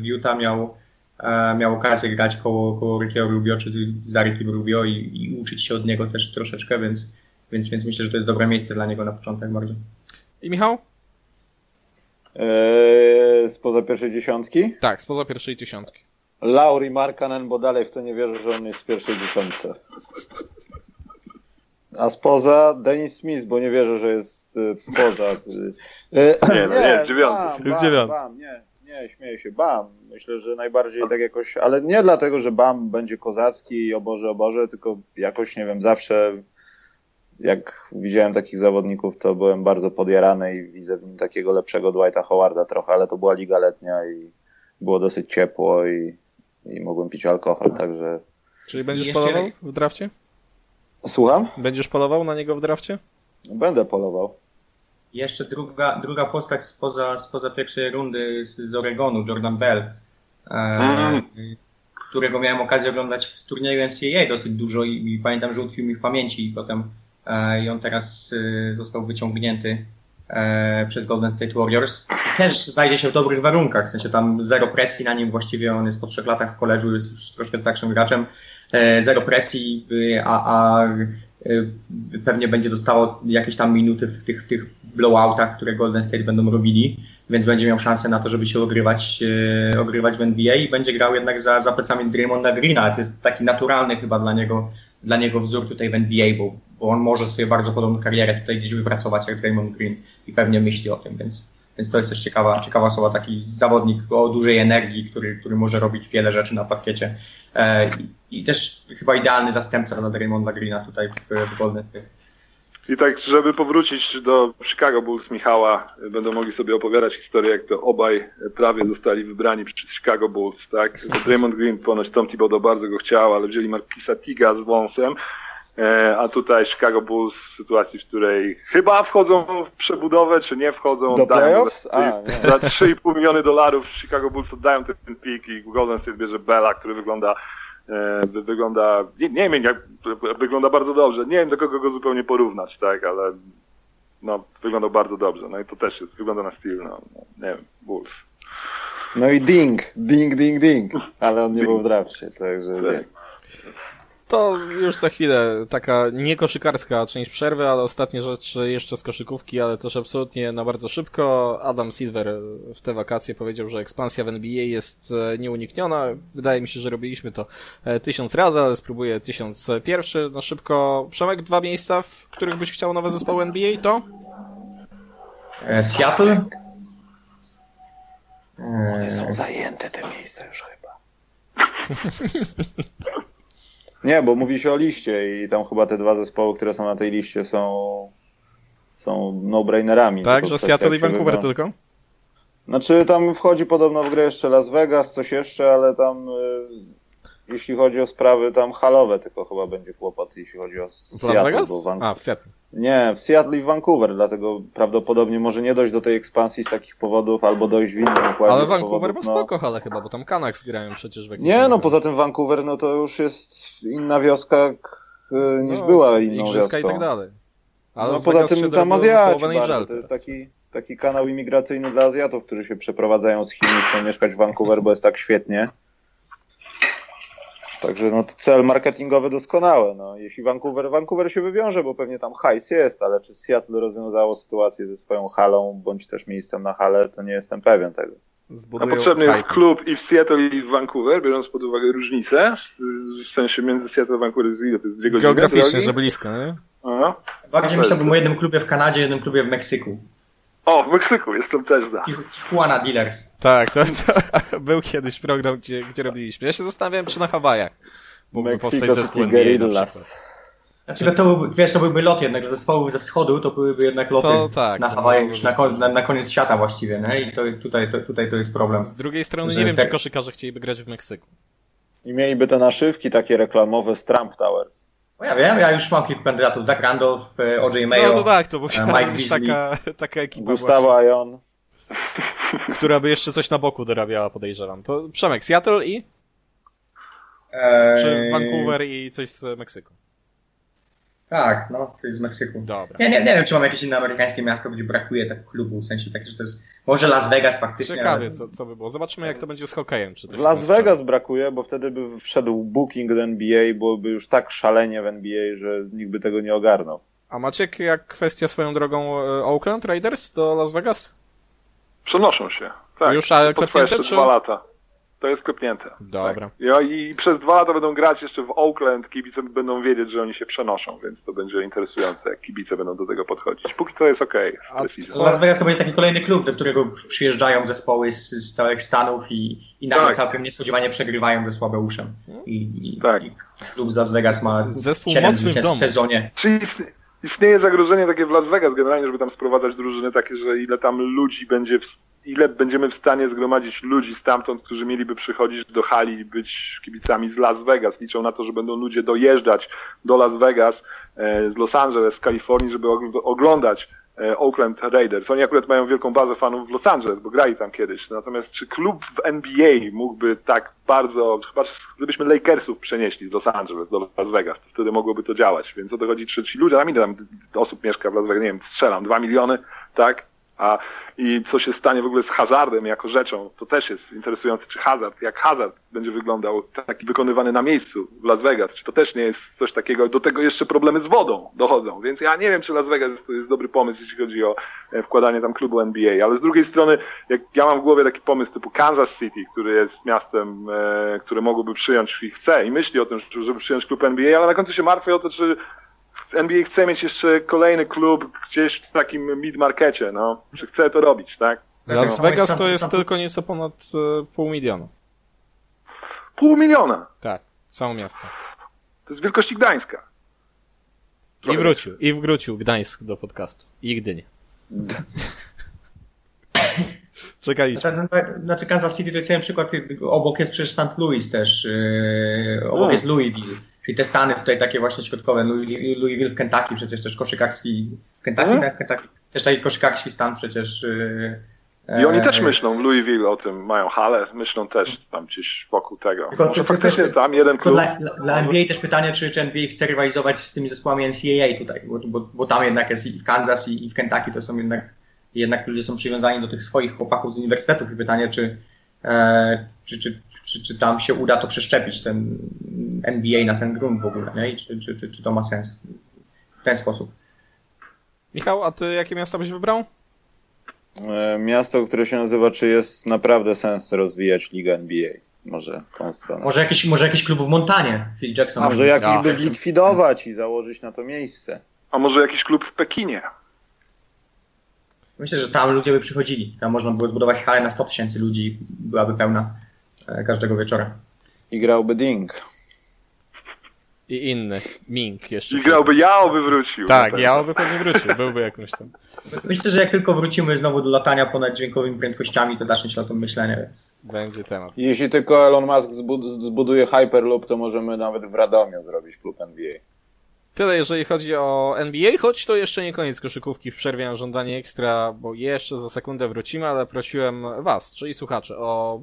[SPEAKER 5] w Utah miał, miał okazję grać koło, koło Rickiego Rubio, czy za Rickiem Rubio i, i uczyć się od niego też troszeczkę, więc więc, więc myślę, że to jest dobre miejsce dla niego na początek bardzo.
[SPEAKER 1] I Michał?
[SPEAKER 3] Eee, spoza pierwszej dziesiątki?
[SPEAKER 1] Tak, spoza pierwszej dziesiątki.
[SPEAKER 3] Lauri Markanen, bo dalej w to nie wierzę, że on jest w pierwszej dziesiątce. A spoza Dennis Smith, bo nie wierzę, że jest y, poza.
[SPEAKER 4] Nie, nie, nie, jest dziewiąty.
[SPEAKER 3] Jest dziewiąty. Bam, nie, nie, śmieję się. Bam. Myślę, że najbardziej tak jakoś, ale nie dlatego, że Bam będzie kozacki i o Boże, o Boże, tylko jakoś, nie wiem, zawsze jak widziałem takich zawodników, to byłem bardzo podjarany i widzę w nim takiego lepszego Dwighta Howarda trochę, ale to była liga letnia i było dosyć ciepło i, i mogłem pić alkohol, także...
[SPEAKER 1] Czyli będziesz polował w drafcie?
[SPEAKER 3] Słucham?
[SPEAKER 1] Będziesz polował na niego w drafcie?
[SPEAKER 3] Będę polował.
[SPEAKER 5] Jeszcze druga, druga postać spoza, spoza pierwszej rundy z, z Oregonu, Jordan Bell, e, mm. którego miałem okazję oglądać w turnieju NCAA dosyć dużo i, i pamiętam, że utkwił mi w pamięci i potem E, i on teraz e, został wyciągnięty przez Golden State Warriors. Też znajdzie się w dobrych warunkach, w sensie tam zero presji na nim, właściwie on jest po trzech latach w koledżu, jest już troszkę starszym graczem, zero presji, a, a pewnie będzie dostało jakieś tam minuty w tych, w tych blowoutach, które Golden State będą robili, więc będzie miał szansę na to, żeby się ogrywać, ogrywać w NBA i będzie grał jednak za, za plecami Draymonda Greena. To jest taki naturalny chyba dla niego, dla niego wzór tutaj w NBA, bo bo on może sobie bardzo podobną karierę tutaj gdzieś wypracować jak Draymond Green i pewnie myśli o tym, więc, więc to jest też ciekawa, ciekawa osoba, taki zawodnik o dużej energii, który, który może robić wiele rzeczy na parkiecie e, i, i, też chyba idealny zastępca dla Draymonda Greena tutaj w, w Golden State.
[SPEAKER 4] I tak, żeby powrócić do Chicago Bulls Michała, będą mogli sobie opowiadać historię, jak to obaj prawie zostali wybrani przez Chicago Bulls, tak? Draymond Green ponoć Tom Thibodeau bardzo go chciał, ale wzięli Markisa Tiga z wąsem, a tutaj Chicago Bulls w sytuacji, w której chyba wchodzą w przebudowę, czy nie wchodzą.
[SPEAKER 3] Do playoffs? A,
[SPEAKER 4] za 3,5 miliony dolarów Chicago Bulls oddają ten, ten pik i Golden State bierze Bella, który wygląda e, wygląda, nie, nie wiem jak, wygląda bardzo dobrze. Nie wiem do kogo go zupełnie porównać, tak, ale no, wyglądał bardzo dobrze. No i to też jest, wygląda na styl, no, no nie wiem, Bulls.
[SPEAKER 3] No i ding, ding, ding, ding, ale on nie był w drafcie, także tak.
[SPEAKER 1] To już za chwilę taka niekoszykarska część przerwy, ale ostatnia rzecz jeszcze z koszykówki, ale też absolutnie na bardzo szybko. Adam Silver w te wakacje powiedział, że ekspansja w NBA jest e, nieunikniona. Wydaje mi się, że robiliśmy to e, tysiąc razy, ale spróbuję tysiąc pierwszy. Na szybko. Przemek, dwa miejsca, w których byś chciał nowe zespoły NBA, to?
[SPEAKER 5] E, Seattle?
[SPEAKER 3] One są zajęte te miejsca już chyba. Nie, bo mówi się o liście i tam chyba te dwa zespoły, które są na tej liście są, są no-brainerami.
[SPEAKER 1] Tak, że Seattle i Vancouver tylko?
[SPEAKER 3] Znaczy tam wchodzi podobno w grę jeszcze Las Vegas, coś jeszcze, ale tam y, jeśli chodzi o sprawy tam halowe, tylko chyba będzie kłopot, jeśli chodzi o Seattle.
[SPEAKER 1] Las Vegas? A, w Seattle.
[SPEAKER 3] Nie, w Seattle i w Vancouver, dlatego prawdopodobnie może nie dojść do tej ekspansji z takich powodów, albo dojść w innym układzie.
[SPEAKER 1] Ale Vancouver ma no... spoko ale chyba, bo tam Canucks grają przecież w
[SPEAKER 3] Nie, no poza tym Vancouver, no to już jest inna wioska niż no, była inną wioską.
[SPEAKER 1] i tak dalej.
[SPEAKER 3] Ale no poza tym tam Azjaci to jest taki, taki kanał imigracyjny dla Azjatów, którzy się przeprowadzają z Chin i chcą mieszkać w Vancouver, bo jest tak świetnie. Także no, cel marketingowy doskonały. No, jeśli Vancouver, Vancouver się wywiąże, bo pewnie tam hajs jest, ale czy Seattle rozwiązało sytuację ze swoją halą, bądź też miejscem na halę, to nie jestem pewien tego.
[SPEAKER 4] A
[SPEAKER 1] Zbudują
[SPEAKER 4] potrzebny jest klub i w Seattle i w Vancouver, biorąc pod uwagę różnicę, w sensie między Seattle a Vancouver jest ile? To jest dwie godziny
[SPEAKER 1] Geograficznie,
[SPEAKER 4] drogi?
[SPEAKER 1] że blisko, nie?
[SPEAKER 4] Aha.
[SPEAKER 5] Bardziej
[SPEAKER 4] to
[SPEAKER 5] myślałbym o jednym klubie w Kanadzie, jednym klubie w Meksyku.
[SPEAKER 4] O, w Meksyku jestem też za.
[SPEAKER 5] Tijuana Dealers.
[SPEAKER 1] Tak, to, to był kiedyś program, gdzie, gdzie robiliśmy. Ja się zastanawiałem, czy na Hawajach mógłby powstać
[SPEAKER 3] Mexico
[SPEAKER 1] zespół
[SPEAKER 3] City
[SPEAKER 1] NBA na przykład.
[SPEAKER 5] Znaczy, no to byłby, wiesz, to byłby lot jednak, zespołów ze wschodu to byłyby jednak loty
[SPEAKER 1] To tak,
[SPEAKER 5] na
[SPEAKER 1] byłoby
[SPEAKER 5] już na, kon- na, na koniec świata właściwie, nie? I to, tutaj, to, tutaj to jest problem.
[SPEAKER 1] Z drugiej strony nie wiem,
[SPEAKER 5] te-
[SPEAKER 1] czy koszykarze chcieliby grać w Meksyku.
[SPEAKER 3] I mieliby te naszywki takie reklamowe z Trump Towers.
[SPEAKER 5] No ja wiem, ja już mam kilku kandydatów. Zach Randolph, e, OJ Mayo.
[SPEAKER 1] No to tak, to musiała
[SPEAKER 5] Mike
[SPEAKER 1] być
[SPEAKER 5] Beasley.
[SPEAKER 1] taka, taka ekipa
[SPEAKER 3] Gustawo Ajon.
[SPEAKER 1] właśnie, która by jeszcze coś na boku dorabiała, podejrzewam. To Przemek, Seattle i?
[SPEAKER 5] Eee,
[SPEAKER 1] Czy Vancouver i coś z Meksyku?
[SPEAKER 5] Tak, no, to jest z Meksyku.
[SPEAKER 1] Dobra.
[SPEAKER 5] Ja nie, nie wiem, czy mam jakieś inne amerykańskie miasto, gdzie brakuje tak klubu, w sensie takie, że to jest... Może Las Vegas faktycznie,
[SPEAKER 1] Ciekawie,
[SPEAKER 5] ale-
[SPEAKER 1] co, co by było. Zobaczymy, jak to będzie z hokejem. Czy
[SPEAKER 3] W Las. Vegas brakuje, bo wtedy by wszedł booking do NBA, byłoby już tak szalenie w NBA, że nikt by tego nie ogarnął.
[SPEAKER 1] A Maciek, jak kwestia swoją drogą e, Oakland Raiders do Las Vegas?
[SPEAKER 4] Przenoszą się. Tak.
[SPEAKER 1] Już, ale klepnięte,
[SPEAKER 4] jeszcze
[SPEAKER 1] czy-
[SPEAKER 4] dwa lata. To jest klepnięte.
[SPEAKER 1] Dobra.
[SPEAKER 4] Tak. Ja, I przez dwa lata będą grać jeszcze w Oakland, kibice będą wiedzieć, że oni się przenoszą, więc to będzie interesujące, jak kibice będą do tego podchodzić. Póki to jest okej. Okay,
[SPEAKER 5] Las Vegas to będzie taki kolejny klub, do którego przyjeżdżają zespoły z, z całych Stanów i, i nagle
[SPEAKER 4] Tak.
[SPEAKER 5] całkiem niespodziewanie przegrywają ze słabeuszem. I, i,
[SPEAKER 4] Tak.
[SPEAKER 5] i klub z Las Vegas ma
[SPEAKER 1] Zespół
[SPEAKER 5] 7
[SPEAKER 1] mocny w
[SPEAKER 5] sezonie.
[SPEAKER 4] Czy istnie, istnieje zagrożenie takie w Las Vegas generalnie, żeby tam sprowadzać drużyny takie, że ile tam ludzi będzie, w, ile będziemy w stanie zgromadzić ludzi stamtąd, którzy mieliby przychodzić do hali i być kibicami z Las Vegas. Liczą na to, że będą ludzie dojeżdżać do Las Vegas e, z Los Angeles, z Kalifornii, żeby og- oglądać e, Oakland Raiders. Oni akurat mają wielką bazę fanów w Los Angeles, bo grali tam kiedyś. Natomiast czy klub w NBA mógłby tak bardzo, chyba gdybyśmy Lakersów przenieśli z Los Angeles do Las Vegas, to wtedy mogłoby to działać. Więc o to chodzi, czy ci ludzie, tam ile tam osób mieszka w Las Vegas, nie wiem, strzelam, dwa miliony, tak? A i co się stanie w ogóle z hazardem jako rzeczą, to też jest interesujące, czy hazard, jak hazard będzie wyglądał taki wykonywany na miejscu w Las Vegas, czy to też nie jest coś takiego, do tego jeszcze problemy z wodą dochodzą, więc ja nie wiem, czy Las Vegas to jest dobry pomysł, jeśli chodzi o e, wkładanie tam klubu NBA, ale z drugiej strony, jak ja mam w głowie taki pomysł typu Kansas City, który jest miastem, e, które mogłoby przyjąć i chce i myśli o tym, żeby przyjąć klub NBA, ale na końcu się martwię o to, czy NBA chce mieć jeszcze kolejny klub gdzieś w takim mid-markecie, no. Czy chce to robić, tak?
[SPEAKER 1] Las
[SPEAKER 5] No.
[SPEAKER 1] Vegas to jest tylko nieco ponad e, pół miliona.
[SPEAKER 4] Pół miliona.
[SPEAKER 1] Tak, całe miasto.
[SPEAKER 4] To jest wielkości Gdańska.
[SPEAKER 1] I wrócił, i wrócił Gdańsk do podcastu. I Gdynia. Czekaliśmy.
[SPEAKER 5] Znaczy, Znaczy Kansas City to jest jeden przykład, obok jest przecież St. Louis też, yy, obok
[SPEAKER 4] Mm.
[SPEAKER 5] jest Louisville, czyli te Stany tutaj takie właśnie środkowe, Louis- Louisville w Kentucky przecież też koszykarski, Kentucky,
[SPEAKER 4] Mm.
[SPEAKER 5] tak? Kentucky, też taki koszykarski stan przecież. Yy,
[SPEAKER 4] I oni
[SPEAKER 5] e,
[SPEAKER 4] też myślą w Louisville o tym, mają halę, myślą też tam gdzieś wokół tego.
[SPEAKER 5] Tylko-
[SPEAKER 4] Może faktycznie tam jeden klub.
[SPEAKER 5] dla, dla- dla NBA też pytanie, czy, czy NBA chce rywalizować z tymi zespołami NCAA tutaj, bo, bo, bo tam jednak jest i w Kansas i, i w Kentucky to są jednak, jednak ludzie są przywiązani do tych swoich chłopaków z uniwersytetów i pytanie, czy, e, czy, czy, czy, czy tam się uda to przeszczepić, ten NBA na ten grunt w ogóle, nie? I czy, czy, czy, czy to ma sens w ten sposób.
[SPEAKER 1] Michał, a ty jakie miasta byś wybrał?
[SPEAKER 3] E, Miasto, które się nazywa, czy jest naprawdę sens rozwijać ligę NBA? Może tą stronę.
[SPEAKER 5] Może jakiś, może jakiś klub w Montanie, Phil Jackson.
[SPEAKER 3] A może jakiś
[SPEAKER 1] Ja.
[SPEAKER 3] by zlikwidować i założyć na to miejsce?
[SPEAKER 4] A może jakiś klub w Pekinie?
[SPEAKER 5] Myślę, że tam ludzie by przychodzili. Tam można było zbudować halę na 100 tysięcy ludzi i byłaby pełna e, każdego wieczora.
[SPEAKER 3] I grałby Ding.
[SPEAKER 1] I inny. Mink jeszcze.
[SPEAKER 4] I grałby Jao by wrócił.
[SPEAKER 1] Tak,
[SPEAKER 4] Na
[SPEAKER 1] ja by pewnie wrócił, byłby jakimś tam.
[SPEAKER 5] Myślę, że jak tylko wrócimy znowu do latania ponad dźwiękowymi prędkościami, to zacznie się o tym myślenie, więc
[SPEAKER 1] Będzie temat.
[SPEAKER 3] Jeśli tylko Elon Musk zbud- zbuduje Hyperloop, to możemy nawet w Radomiu zrobić klub NBA.
[SPEAKER 1] Tyle jeżeli chodzi o NBA, choć to jeszcze nie koniec koszykówki w przerwie na żądanie ekstra, bo jeszcze za sekundę wrócimy, ale prosiłem was, czyli słuchacze, o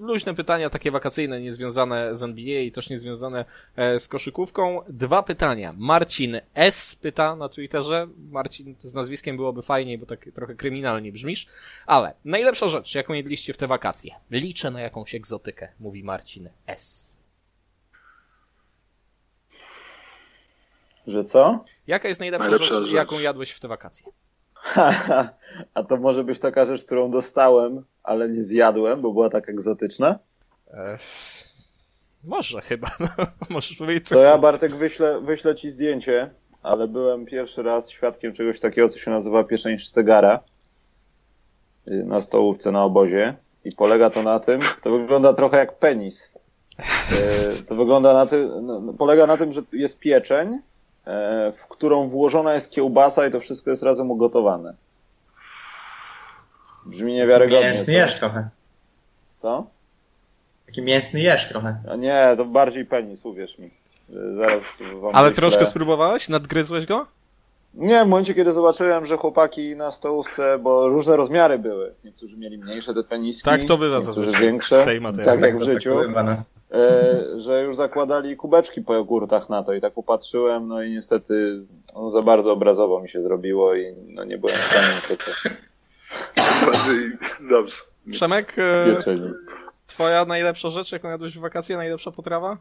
[SPEAKER 1] luźne pytania, takie wakacyjne, niezwiązane z NBA i też niezwiązane e, z koszykówką. Dwa pytania. Marcin S. pyta na Twitterze. Marcin z nazwiskiem byłoby fajniej, bo tak trochę kryminalnie brzmisz. Ale najlepsza rzecz, jaką jedliście w te wakacje? Liczę na jakąś egzotykę, mówi Marcin S.
[SPEAKER 3] Że co?
[SPEAKER 1] Jaka jest najlepsza,
[SPEAKER 4] Najlepsza
[SPEAKER 1] rzecz,
[SPEAKER 4] rzecz.
[SPEAKER 1] jaką jadłeś w te wakacje?
[SPEAKER 3] A to może być taka rzecz, którą dostałem, ale nie zjadłem, bo była tak egzotyczna.
[SPEAKER 1] E, może chyba, no, możesz powiedzieć co
[SPEAKER 3] To ja. Bartek, wyślę, wyślę ci zdjęcie, ale byłem pierwszy raz świadkiem czegoś takiego, co się nazywa pieczeń sztygara y, na stołówce na obozie. I polega to na tym, to wygląda trochę jak penis. Y, To wygląda na tym, no, no, polega na tym, że jest pieczeń, w którą włożona jest kiełbasa i to wszystko jest razem ugotowane. Brzmi niewiarygodnie.
[SPEAKER 5] Mięsny jesz trochę.
[SPEAKER 3] Co?
[SPEAKER 5] Taki mięsny jesz trochę.
[SPEAKER 3] A Nie, to bardziej penis, uwierz mi. Y, Zaraz wam
[SPEAKER 1] Ale
[SPEAKER 3] wyślę.
[SPEAKER 1] troszkę spróbowałeś? Nadgryzłeś go?
[SPEAKER 3] Nie, w momencie, kiedy zobaczyłem, że chłopaki na stołówce, bo różne rozmiary były. Niektórzy mieli mniejsze te peniski.
[SPEAKER 1] Tak to bywa
[SPEAKER 3] niektórzy
[SPEAKER 1] zazwyczaj
[SPEAKER 3] większe.
[SPEAKER 1] w tej materii.
[SPEAKER 3] Tak jak w
[SPEAKER 5] to
[SPEAKER 3] życiu.
[SPEAKER 5] Tak.
[SPEAKER 3] E, że już zakładali kubeczki po jogurtach na to i tak upatrzyłem, no i niestety no, za bardzo obrazowo mi się zrobiło i no, nie byłem w stanie niestety
[SPEAKER 4] Bardziej- Dobrze.
[SPEAKER 1] Przemek, e,
[SPEAKER 3] pieczeni.
[SPEAKER 1] twoja najlepsza rzecz, jaką jadłeś w wakacje, najlepsza potrawa?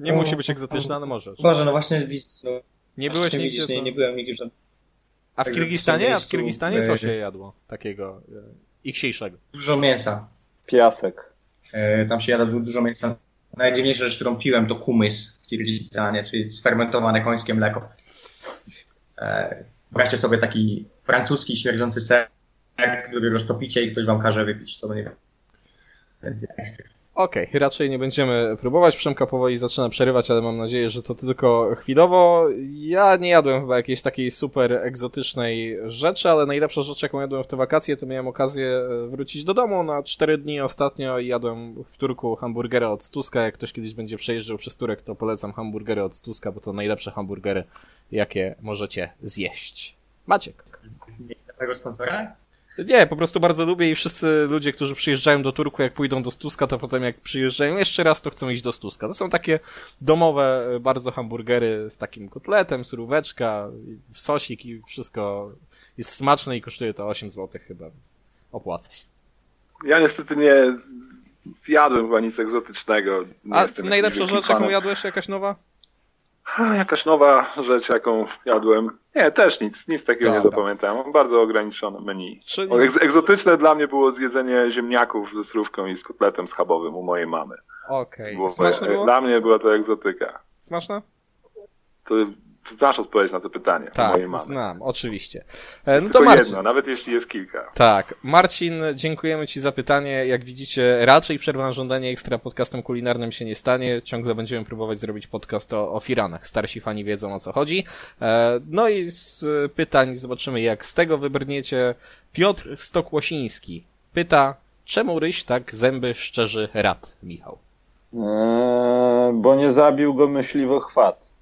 [SPEAKER 1] Nie
[SPEAKER 5] O,
[SPEAKER 1] musi być egzotyczna, ale możesz.
[SPEAKER 5] Boże, no właśnie widzisz, no,
[SPEAKER 1] Nie byłeś nigdzie...
[SPEAKER 5] widzisz, nie,
[SPEAKER 1] to-
[SPEAKER 5] nie byłem nigdzie w żadnym
[SPEAKER 1] A w Kirgistanie? A w Kirgistanie co
[SPEAKER 5] e,
[SPEAKER 1] się jadło takiego e, iksiejszego?
[SPEAKER 5] Dużo mięsa.
[SPEAKER 3] Piasek.
[SPEAKER 5] E, Tam się jada du- dużo mięsa. Najdziwniejsza rzecz, którą piłem, to kumys w Kirgistanie, czyli sfermentowane końskie mleko. E, Wyobraźcie sobie taki francuski śmierdzący ser, który roztopicie i ktoś wam każe wypić. To. Więcej ekstra.
[SPEAKER 1] Okej, raczej nie będziemy próbować. Przemka powoli zaczyna przerywać, ale mam nadzieję, że to tylko chwilowo. Ja nie jadłem chyba jakiejś takiej super egzotycznej rzeczy, ale najlepsza rzecz, jaką jadłem w te wakacje, to miałem okazję e, wrócić do domu na 4 dni ostatnio i jadłem w Turku hamburgera od Stuska. Jak ktoś kiedyś będzie przejeżdżał przez Turek, to polecam hamburgery od Stuska, bo to najlepsze hamburgery, jakie możecie zjeść. Maciek.
[SPEAKER 5] Tego sponsora?
[SPEAKER 1] Nie, po prostu bardzo lubię i wszyscy ludzie, którzy przyjeżdżają do Turku, jak pójdą do Stuska, to potem jak przyjeżdżają jeszcze raz, to chcą iść do Stuska. To są takie domowe e, bardzo hamburgery z takim kotletem, suróweczka, sosik i wszystko jest smaczne i kosztuje to 8 zł chyba, więc opłaca się.
[SPEAKER 4] Ja niestety nie jadłem chyba nic egzotycznego. Nie
[SPEAKER 1] A najlepsza rzecz, jaką jadłeś, jakaś nowa?
[SPEAKER 4] A, Jakaś nowa rzecz, jaką jadłem. Nie, też nic, nic takiego nie zapamiętałem. Bardzo ograniczone menu.
[SPEAKER 1] Czyli-
[SPEAKER 4] egzotyczne dla mnie było zjedzenie ziemniaków ze surówką i z kotletem schabowym u mojej mamy.
[SPEAKER 1] Okej.
[SPEAKER 4] Było,
[SPEAKER 1] Smaczne było?
[SPEAKER 4] Dla mnie była to egzotyka.
[SPEAKER 1] Smaczne?
[SPEAKER 4] To znasz odpowiedź na to pytanie
[SPEAKER 1] Tak,
[SPEAKER 4] mojej mamy.
[SPEAKER 1] znam, oczywiście. E, No to Marcin.
[SPEAKER 4] jedno, nawet jeśli jest kilka.
[SPEAKER 1] Tak. Marcin, dziękujemy Ci za pytanie. Jak widzicie, raczej przerwa na żądanie ekstra podcastem kulinarnym się nie stanie. Ciągle będziemy próbować zrobić podcast o, o firanach. Starsi fani wiedzą o co chodzi. E, No i z pytań zobaczymy, jak z tego wybrniecie. Piotr Stokłosiński pyta, czemu ryś tak zęby szczerzy rad, Michał?
[SPEAKER 3] Eee, bo nie zabił go myśliwochwat.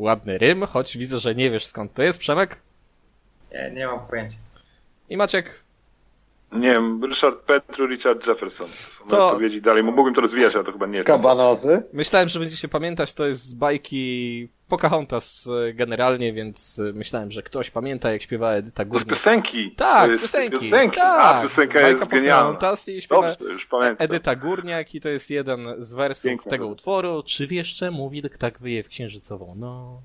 [SPEAKER 1] Ładny rym, choć widzę, że nie wiesz skąd to jest. Przemek?
[SPEAKER 5] Nie, nie mam pojęcia.
[SPEAKER 1] I Maciek?
[SPEAKER 4] Nie wiem, Richard Petru, Richard Jefferson. To są
[SPEAKER 1] To-
[SPEAKER 4] odpowiedzi dalej. Mógłbym to rozwijać, ale to chyba nie.
[SPEAKER 3] Kabanosy?
[SPEAKER 1] Myślałem, że będziecie pamiętać, to jest z bajki Pocahontas e, generalnie, więc e, myślałem, że ktoś pamięta, jak śpiewała Edyta
[SPEAKER 4] To z
[SPEAKER 1] Górnik.
[SPEAKER 4] piosenki.
[SPEAKER 1] Tak, z piosenki.
[SPEAKER 4] piosenki.
[SPEAKER 1] Tak,
[SPEAKER 4] A, piosenka
[SPEAKER 1] bajka
[SPEAKER 4] jest genialna.
[SPEAKER 1] Pocahontas i śpiewa
[SPEAKER 4] Dobrze, już pamiętam.
[SPEAKER 1] Edyta Górniak i to jest jeden z wersów
[SPEAKER 4] Piękne
[SPEAKER 1] tego
[SPEAKER 4] to.
[SPEAKER 1] utworu. Czy wiesz czemu wilk tak wyje w księżycową noc?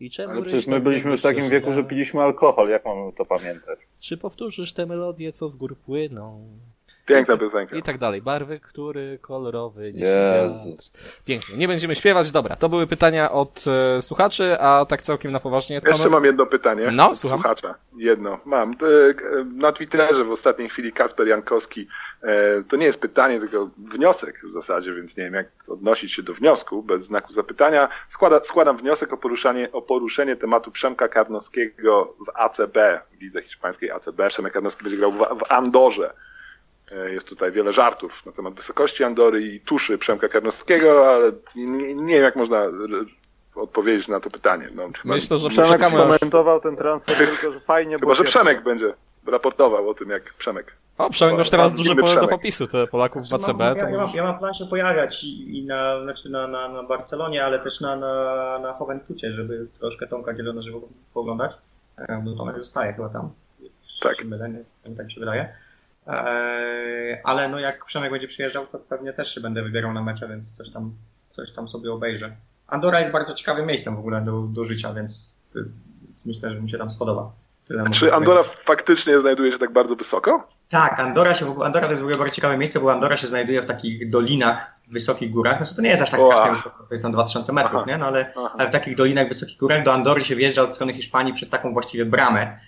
[SPEAKER 1] I czemu
[SPEAKER 3] Ale przecież my byliśmy w takim wieku, że piliśmy alkohol. Jak mamy to pamiętać?
[SPEAKER 1] Czy powtórzysz tę melodię, co z gór płyną?
[SPEAKER 4] Piękna piosenka.
[SPEAKER 1] I tak dalej. Barwy, który kolorowy niesie
[SPEAKER 3] Jezu.
[SPEAKER 1] Pięknie. Nie będziemy śpiewać. Dobra, to były pytania od e, słuchaczy, a tak całkiem na poważnie. to
[SPEAKER 4] Jeszcze mam jedno pytanie.
[SPEAKER 1] No, słucham.
[SPEAKER 4] Słuchacza. Jedno. Mam. E, k- Na Twitterze w ostatniej chwili Kasper Jankowski, e, to nie jest pytanie, tylko wniosek w zasadzie, więc nie wiem jak odnosić się do wniosku bez znaku zapytania. Składa, składam wniosek o poruszanie, o poruszenie tematu Przemka Karnowskiego w ACB, w lidze hiszpańskiej ACB. Przemek Karnowski będzie grał w, w Andorze. E, Jest tutaj wiele żartów na temat wysokości Andory i tuszy Przemka Karnowskiego, ale nie, nie wiem jak można odpowiedzieć na to pytanie. No, chyba-
[SPEAKER 1] Myślę, że
[SPEAKER 3] Przemek skomentował ten transfer tylko, że fajnie,
[SPEAKER 4] Chyba, że Przemek będzie raportował o tym, jak Przemek.
[SPEAKER 1] O, Przemek masz teraz duże pole do popisu, te Polaków w
[SPEAKER 5] Znaczy,
[SPEAKER 1] ACB.
[SPEAKER 5] mam,
[SPEAKER 1] To
[SPEAKER 5] ja, ja, mam, ja mam plan się pojawiać i, i na, znaczy na, na, na Barcelonie, ale też na, na, na Juventucie, żeby troszkę Tomka Gielona na żywo pooglądać. E, Bo Tomek zostaje chyba tam.
[SPEAKER 4] Tak.
[SPEAKER 5] Mylę, nie? tak się wydaje. E, ale no jak Przemek będzie przyjeżdżał, to pewnie też się będę wybierał na mecze, więc coś tam, coś tam sobie obejrzę. Andora jest bardzo ciekawym miejscem w ogóle do, do życia, więc, więc myślę, że mi się tam spodoba. Tyle
[SPEAKER 4] Czy Andora
[SPEAKER 5] powiedzieć.
[SPEAKER 4] faktycznie znajduje się tak bardzo wysoko?
[SPEAKER 5] Tak, Andora, się, Andora to jest w ogóle bardzo ciekawe miejsce, bo Andora się znajduje w takich dolinach, wysokich górach. Znaczy to nie jest aż tak strasznie wysoko, to jest tam 2000 metrów,
[SPEAKER 4] Aha.
[SPEAKER 5] nie? No ale, ale w takich dolinach, wysokich górach do Andory się wjeżdża od strony Hiszpanii przez taką właściwie bramę,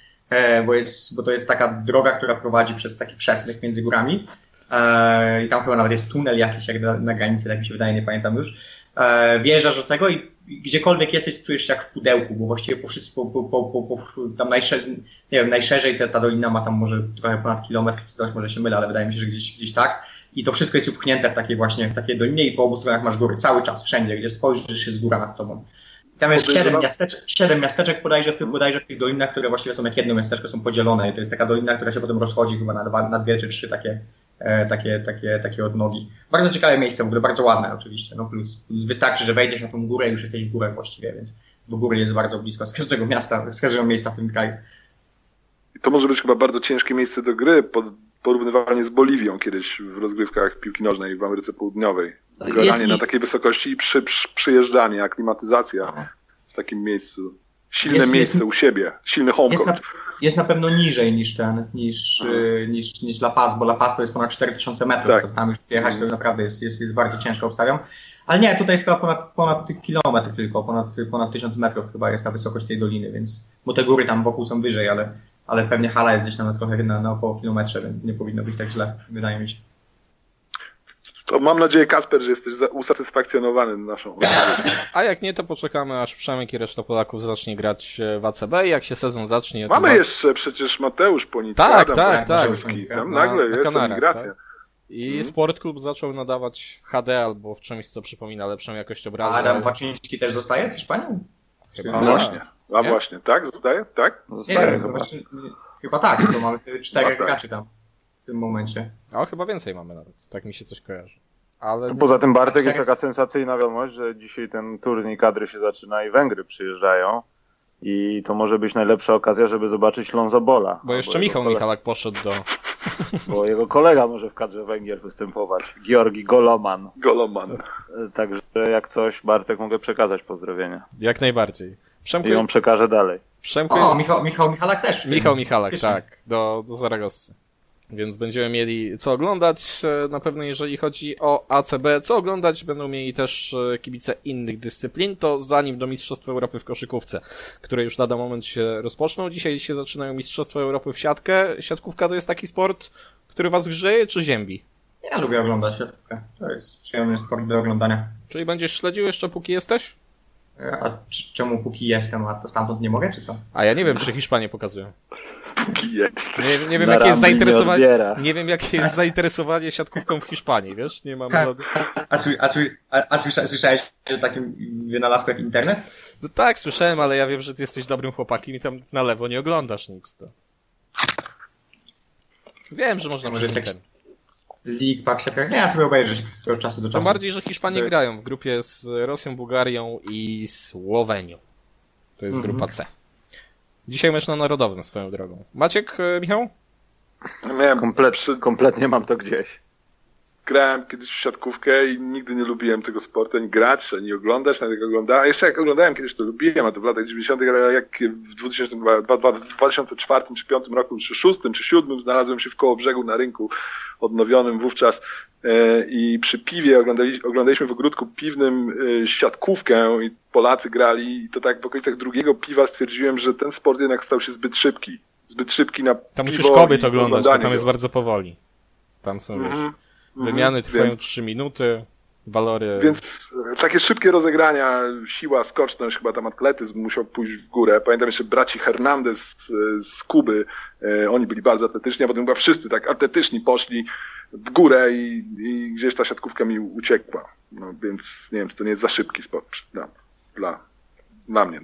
[SPEAKER 5] bo, jest, bo to jest taka droga, która prowadzi przez taki przesmyk między górami. E, I tam chyba nawet jest tunel jakiś jak na, na granicy, tak mi się wydaje, nie pamiętam już. E, wjeżdżasz do tego i gdziekolwiek jesteś, czujesz się jak w pudełku, bo właściwie po wszystko, po, po, po, po, tam najszerzej, nie wiem, najszerzej ta, ta dolina ma tam może trochę ponad kilometr czy coś, może się mylę, ale wydaje mi się, że gdzieś, gdzieś tak. I to wszystko jest upchnięte w takiej właśnie, w takiej dolinie i po obu stronach masz góry, cały czas, wszędzie, gdzie spojrzysz jest góra nad tobą. Tam jest siedem miasteczek, siedem miasteczek bodajże w tych, bodajże w tych dolinach, które właściwie są jak jedno miasteczko, są podzielone i to jest taka dolina, która się potem rozchodzi chyba na, dwa, na dwie czy trzy takie, e, takie, takie, takie odnogi. Bardzo ciekawe miejsce, w ogóle bardzo ładne oczywiście, no plus, plus wystarczy, że wejdziesz na tą górę i już jesteś w górę właściwie, więc w górę jest bardzo blisko z każdego miasta, z każdego miejsca w tym kraju.
[SPEAKER 4] I to może być chyba bardzo ciężkie miejsce do gry, pod, porównywanie z Boliwią kiedyś w rozgrywkach piłki nożnej w Ameryce Południowej. Granie
[SPEAKER 5] Jest i-
[SPEAKER 4] na takiej wysokości i przy, przy, przyjeżdżanie, aklimatyzacja w takim miejscu. Silne
[SPEAKER 5] Jest-
[SPEAKER 4] miejsce
[SPEAKER 5] jest-
[SPEAKER 4] u siebie, silny home
[SPEAKER 5] Jest na, jest na pewno niżej niż ten, niż, y, niż, niż La Paz, bo La Paz to jest ponad 4000 metrów,
[SPEAKER 4] Tak.
[SPEAKER 5] to tam już jechać to naprawdę jest, jest, jest bardzo ciężko obstawiam. Ale nie, tutaj jest chyba ponad, ponad kilometr tylko, ponad, ponad 1000 metrów chyba jest ta wysokość tej doliny, więc, bo te góry tam wokół są wyżej, ale, ale pewnie hala jest gdzieś tam na trochę na, na około kilometrze, więc nie powinno być tak źle, wydaje mi się.
[SPEAKER 4] To mam nadzieję, Kasper, że jesteś usatysfakcjonowany naszą.
[SPEAKER 1] A jak nie, to poczekamy, aż Przemek i reszta Polaków zacznie grać e, w ACB i jak się sezon zacznie... to
[SPEAKER 4] Mamy
[SPEAKER 1] ma-
[SPEAKER 4] jeszcze przecież Mateusz Ponicka.
[SPEAKER 1] Tak,
[SPEAKER 4] Adam
[SPEAKER 1] tak, tak.
[SPEAKER 4] Tam
[SPEAKER 1] Na-
[SPEAKER 4] nagle
[SPEAKER 1] na
[SPEAKER 4] jest
[SPEAKER 1] Kanarach,
[SPEAKER 4] emigracja.
[SPEAKER 1] tak. I
[SPEAKER 4] Mhm.
[SPEAKER 1] Sport Klub zaczął nadawać w HD albo w czymś, co przypomina lepszą jakość
[SPEAKER 5] A
[SPEAKER 1] obrazu.
[SPEAKER 5] Adam
[SPEAKER 1] ale-
[SPEAKER 5] Waczyński też zostaje w Hiszpanii?
[SPEAKER 1] Chyba
[SPEAKER 4] A
[SPEAKER 1] tak.
[SPEAKER 4] właśnie, a
[SPEAKER 1] Nie?
[SPEAKER 4] właśnie, tak? Zostaje? Tak?
[SPEAKER 5] Nie
[SPEAKER 3] Zostaje
[SPEAKER 5] wiem,
[SPEAKER 3] chyba.
[SPEAKER 5] właśnie, chyba tak, bo mamy czterech
[SPEAKER 4] Chyba tak.
[SPEAKER 5] graczy tam w tym momencie.
[SPEAKER 1] A chyba więcej mamy nawet. Tak mi się coś kojarzy. Ale
[SPEAKER 3] Poza tym Bartek jest taka sensacyjna wiadomość, że dzisiaj ten turniej kadry się zaczyna i Węgry przyjeżdżają. I to może być najlepsza okazja, żeby zobaczyć Lonzo Bola.
[SPEAKER 1] bo jeszcze Michał Michalak poszedł do...
[SPEAKER 3] Bo jego kolega może w kadrze Węgier występować. Georgi Goloman.
[SPEAKER 4] Goloman.
[SPEAKER 3] Także jak coś, Bartek mogę przekazać pozdrowienia.
[SPEAKER 1] Jak najbardziej. Przemku,
[SPEAKER 3] I on przekaże dalej.
[SPEAKER 1] Przemku...
[SPEAKER 5] O, Michał, Michał Michalak też.
[SPEAKER 1] Michał Michalak, tak, do, do Zaragozy. Więc będziemy mieli co oglądać, e, na pewno jeżeli chodzi o ACB, co oglądać będą mieli też e, kibice innych dyscyplin, to zanim do Mistrzostw Europy w koszykówce, które już lada moment się rozpoczną, dzisiaj się zaczynają Mistrzostwa Europy w siatkę. Siatkówka to jest taki sport, który was grzeje czy ziębi?
[SPEAKER 5] Ja lubię oglądać światówkę. To jest przyjemny sport do oglądania.
[SPEAKER 1] Czyli będziesz śledził jeszcze póki jesteś?
[SPEAKER 5] A c- czemu póki jestem, a to stamtąd nie mogę, czy co?
[SPEAKER 1] A ja nie wiem, czy Hiszpanie pokazują. Nie, nie wiem, jakie jest zainteresowanie. Nie wiem, jakie jest zainteresowanie siatkówką w Hiszpanii, wiesz? Nie mam.
[SPEAKER 5] Tak. A, a, sły- a, a słysza- słyszałeś, że takim wynalazku jak internet?
[SPEAKER 1] No tak, słyszałem, ale ja wiem, że ty jesteś dobrym chłopakiem i tam na lewo nie oglądasz nic. To. Wiem, że można
[SPEAKER 5] Może jest. League, Pack, nie, ja sobie obejrzeć od czasu do
[SPEAKER 1] To
[SPEAKER 5] czasu.
[SPEAKER 1] bardziej, że Hiszpanie grają w grupie z Rosją, Bułgarią i Słowenią. To jest
[SPEAKER 5] Mhm.
[SPEAKER 1] grupa C. Dzisiaj mecz na Narodowym swoją drogą. Maciek, e, Michał?
[SPEAKER 4] Miałem
[SPEAKER 3] Komplet,
[SPEAKER 4] przy-
[SPEAKER 3] kompletnie mam to gdzieś.
[SPEAKER 4] Grałem kiedyś w siatkówkę i nigdy nie lubiłem tego sportu, ani grać, ani oglądać, nawet jak oglądałem. Jeszcze jak oglądałem kiedyś to lubiłem, a to w latach 90., ale jak w 2002, 2004 czy 2005 roku, czy 2006 czy 2007 znalazłem się w koło brzegu na rynku odnowionym wówczas e, i przy piwie oglądali, oglądaliśmy w ogródku piwnym e, siatkówkę i Polacy grali i to tak w okolicach drugiego piwa stwierdziłem, że ten sport jednak stał się zbyt szybki. Zbyt szybki na
[SPEAKER 1] Tam musisz kobiet oglądać, bo tam jest bardzo powoli. Tam są wiesz,
[SPEAKER 4] Mhm.
[SPEAKER 1] Wymiany
[SPEAKER 4] Mhm.
[SPEAKER 1] trwają
[SPEAKER 4] Więc-
[SPEAKER 1] 3 minuty, walory.
[SPEAKER 4] Więc takie szybkie rozegrania, siła, skoczność, chyba tam atletyzm musiał pójść w górę. Pamiętam jeszcze braci Hernandez z, z Kuby, e, oni byli bardzo atletyczni, a potem chyba wszyscy tak atletyczni poszli w górę i, i gdzieś ta siatkówka mi uciekła. No więc nie wiem, czy to nie jest za szybki sport dla, dla, dla mnie.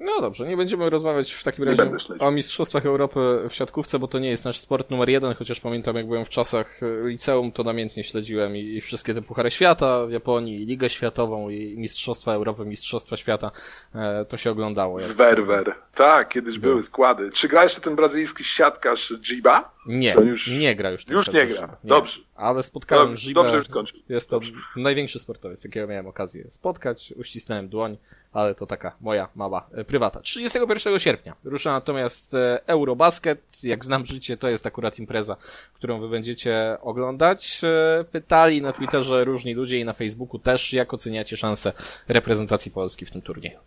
[SPEAKER 1] No dobrze, nie będziemy rozmawiać w takim
[SPEAKER 4] Nie
[SPEAKER 1] razie o Mistrzostwach Europy w siatkówce, bo to nie jest nasz sport numer jeden, chociaż pamiętam jak byłem w czasach e, liceum, to namiętnie śledziłem i, i wszystkie te Puchary Świata w Japonii, i Ligę Światową, i Mistrzostwa Europy, Mistrzostwa Świata, e, to się oglądało. Jak...
[SPEAKER 4] Zwerwer. Tak, kiedyś
[SPEAKER 1] No.
[SPEAKER 4] były składy. Czy gra jeszcze ten brazylijski siatkarz Jiba?
[SPEAKER 1] Nie,
[SPEAKER 4] już-
[SPEAKER 1] nie gra już.
[SPEAKER 4] Już nie gra. Dobrze.
[SPEAKER 1] Ale spotkałem
[SPEAKER 4] Dobrze,
[SPEAKER 1] Żibę.
[SPEAKER 4] dobrze, już skończył.
[SPEAKER 1] Jest to największy sportowiec, jakiego miałem okazję spotkać. Uścisnąłem dłoń. Ale to taka moja mała e, prywata. 31 sierpnia rusza natomiast e, Eurobasket. Jak znam życie, to jest akurat impreza, którą wy będziecie oglądać. E, pytali na Twitterze różni ludzie i na Facebooku też, jak oceniacie szanse reprezentacji Polski w tym turnieju.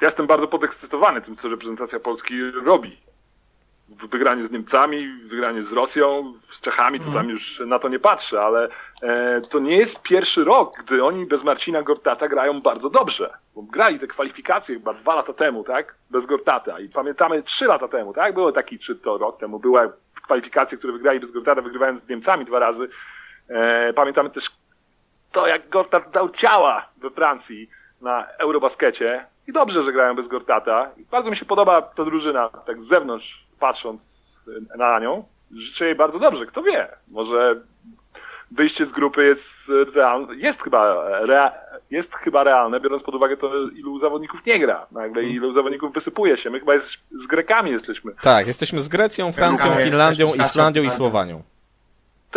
[SPEAKER 4] Ja jestem bardzo podekscytowany tym, co reprezentacja Polski robi. W wygraniu z Niemcami, w wygraniu z Rosją, z Czechami, to tam już na to nie patrzę, ale e, to nie jest pierwszy rok, gdy oni bez Marcina Gortata grają bardzo dobrze. Bo grali te kwalifikacje chyba dwa lata temu, tak? Bez Gortata. I pamiętamy trzy lata temu, tak? Było taki, czy to rok temu, były kwalifikacje, które wygrali bez Gortata, wygrywając z Niemcami dwa razy. E, pamiętamy też to, jak Gortat dał ciała we Francji na Eurobaskecie. I dobrze, że grają bez Gortata. I bardzo mi się podoba ta drużyna, tak z zewnątrz patrząc na nią. Życzę jej bardzo dobrze, kto wie. Może wyjście z grupy jest realne, jest chyba, rea, jest chyba realne, biorąc pod uwagę to, ilu zawodników nie gra. Nagle ilu zawodników wysypuje się. My chyba jest, z Grekami jesteśmy.
[SPEAKER 1] Tak, jesteśmy z Grecją, Francją, Finlandią,
[SPEAKER 5] jesteśmy,
[SPEAKER 1] Islandią i
[SPEAKER 5] tak.
[SPEAKER 1] Słowanią.